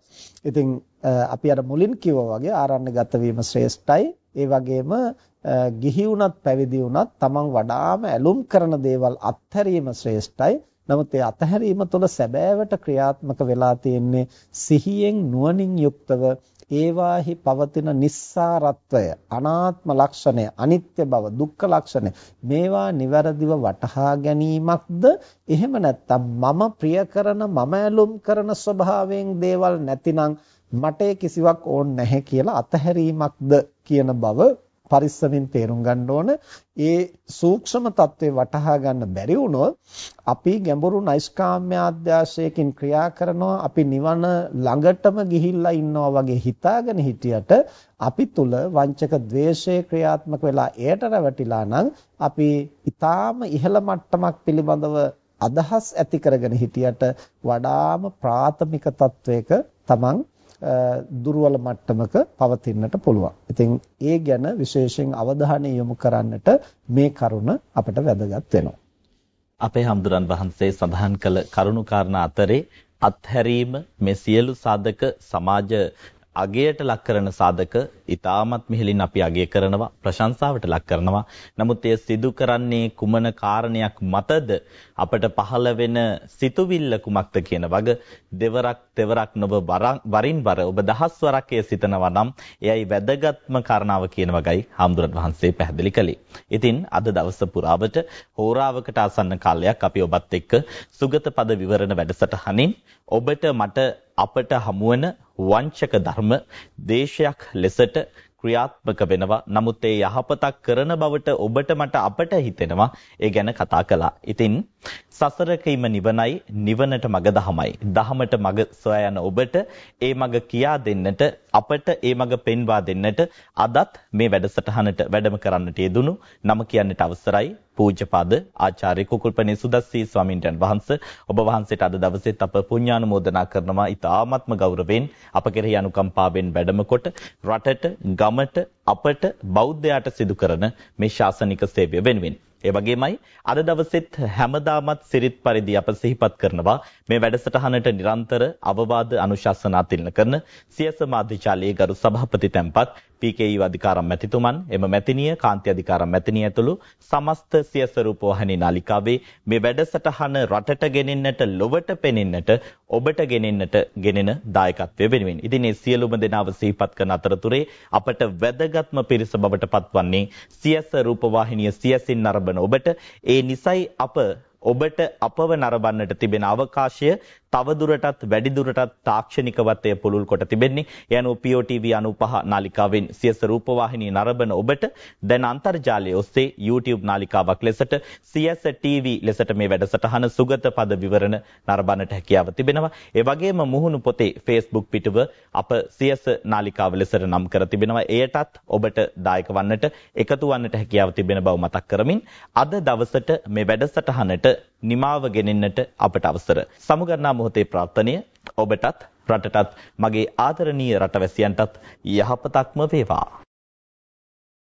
ඉතින් අපි අර මුලින් කිව්වා වගේ ආරණ්‍යගත වීම ශ්‍රේෂ්ඨයි. ඒ වගේම ගිහි වුණත් පැවිදි වුණත් තමන් වඩාම ඇලුම් කරන දේවල් අත්හැරීම ශ්‍රේෂ්ඨයි. නමුත් ඒ අතහැරීම තුළ සැබෑවට ක්‍රියාත්මක වෙලා තියෙන්නේ සිහියෙන් නුවණින් යුක්තව ඒවාහි පවතින nissarattwය අනාත්ම ලක්ෂණය අනිත්‍ය බව දුක්ඛ ලක්ෂණය මේවා નિවරදිව වටහා ගැනීමක්ද? එහෙම නැත්නම් මම ප්‍රිය කරන මම ඇලුම් කරන ස්වභාවයෙන් දේවල් නැතිනම් මට කිසිවක් ඕන නැහැ කියලා අතහැරීමක්ද කියන බව පරිස්සමින් තේරුම් ගන්න ඕන. ඒ සූක්ෂම தત્ත්වේ වටහා ගන්න බැරි වුණොත් අපි ගැඹුරු නෛෂ්කාම්‍ය අධ්‍යාශයකින් ක්‍රියා කරනවා. අපි නිවන ළඟටම ගිහිල්ලා ඉන්නවා වගේ හිතාගෙන හිටියට අපි තුල වංචක द्वේෂය ක්‍රියාත්මක වෙලා එයට රැවටිලා නම් අපි ඊටාම ඉහළ මට්ටමක් පිළිබඳව අදහස් ඇති කරගෙන හිටියට වඩාම ප්‍රාථමික தત્ත්වයක තමන් දුර්වල මට්ටමක පවතින්නට පුළුවන්. ඉතින් ඒ ගැන විශේෂයෙන් අවධානය යොමු කරන්නට මේ කරුණ අපට වැදගත් වෙනවා. අපේ හම්දුරන් වහන්සේ සඳහන් කළ කරුණාකාරණ අතරේ අත්හැරීම මේ සියලු සාධක සමාජ අගයට ලක් කරන සාධක ඊටමත් මිහිලින් අපි අගය කරනවා ප්‍රශංසාවට ලක් කරනවා නමුත් එය සිදු කරන්නේ කුමන කාරණයක් මතද අපට පහළ වෙන සිතුවිල්ල කුමක්ද කියන වග දෙවරක් තෙවරක් නොබ වරින් වර ඔබ දහස් වරක් එය සිතනවා නම් එයයි වැදගත්ම කාරණාව කියන වගයි හාමුදුරන් වහන්සේ පැහැදිලි කළේ. ඉතින් අද දවස පුරාවට හෝරාවකට ආසන්න කාලයක් අපි ඔබත් එක්ක සුගත පද විවරණ වැඩසටහනින් ඔබට මට අපට හමුවන වංචක ධර්ම දේශයක් ලෙසට ක්‍රියාත්මක වෙනවා. නමුත් ඒ යහපතක් කරන බවට ඔබට මට අපට හිතෙනවා. ඒ ගැන කතා කළා. ඉතින් සසරකීම නිවනයි නිවනට මග දහමයි. දහමට මග සොයා යන ඔබට ඒ මග කියා දෙන්නට අපට ඒ මග පෙන්වා දෙන්නට අදත් මේ වැඩසටහනට වැඩම කරන්නට යෙදුණු නම කියන්නට අවසරයි පූජ්‍යපද ආචාර්ය කුකුල්පනේ සුදස්සී ස්වාමින්වයන් වහන්සේ. ඔබ වහන්සේට අද දවසේත් අප පුණ්‍යානුමෝදනා කරනවා. ඊ타ත්ම ගෞරවයෙන් අප කෙරෙහි අනුකම්පාවෙන් වැඩම කොට රටට ගමට අපට බෞද්ධයාට සිදු කරන මේ ශාසනික සේවය වෙනුවෙන්. ඒ වගේමයි අද දවසෙත් හැමදාමත් සිරිත් පරිදි අප සිහිපත් කරනවා. මේ වැඩසටහනට නිරන්තර අවවාද අනුශාසනා තිලන කරන සියස මාධ්‍යාලයේ ගරු සභාපති තැන්පත් PKU අධිකාරම් මැතිතුමන් එම මැතිනිය කාන්ති අධිකාරම් මැතිනිය ඇතුළු සමස්ත සියස රූපවාහිනී නාලිකාවේ මේ වැඩසටහන රටට ගෙනෙන්නට ලොවට පෙනෙන්නට ඔබට ගෙනෙන්නට ගෙනෙන දායකත්වය වෙනුවෙන්. ඉතින් මේ සියලුම දෙනාව සිහිපත් කරන අතරතුරේ අපට වැදගත්ම පිරිස බවට පත්වන්නේ සියස රූපවාහිනිය සියසින් නරඹන ඔබට ඒ නිසයි අප ඔබට අපව නරඹන්නට තිබෙන අවකාශය තවදුරටත් වැඩිදුරටත් තාක්ෂණිකවත් එය පුළුල් කොට තිබෙන්නේ. ඒ අනුව POTV 95 නාලිකාවෙන් සියස රූපවාහිනිය නරඹන ඔබට දැන් අන්තර්ජාලය ඔස්සේ YouTube නාලිකාවක් ලෙසට සියස TV ලෙසට මේ වැඩසටහන සුගත පද විවරණ නරඹන්නට හැකියාව තිබෙනවා. ඒ වගේම මුහුණු පොතේ Facebook පිටුව අප සියස නාලිකාව ලෙසට නම් කර තිබෙනවා. එයටත් ඔබට දායක වන්නට එකතු වන්නට හැකියාව තිබෙන බව මතක් කරමින් අද දවසට මේ වැඩසටහනට නිමාව ගෙනෙන්නට අපට අවසර. සමුගන්නා මොහොතේ ප්‍රාර්ථනය ඔබටත් රටටත් මගේ ආදරණීය රටවැසියන්ටත් යහපතක්ම වේවා.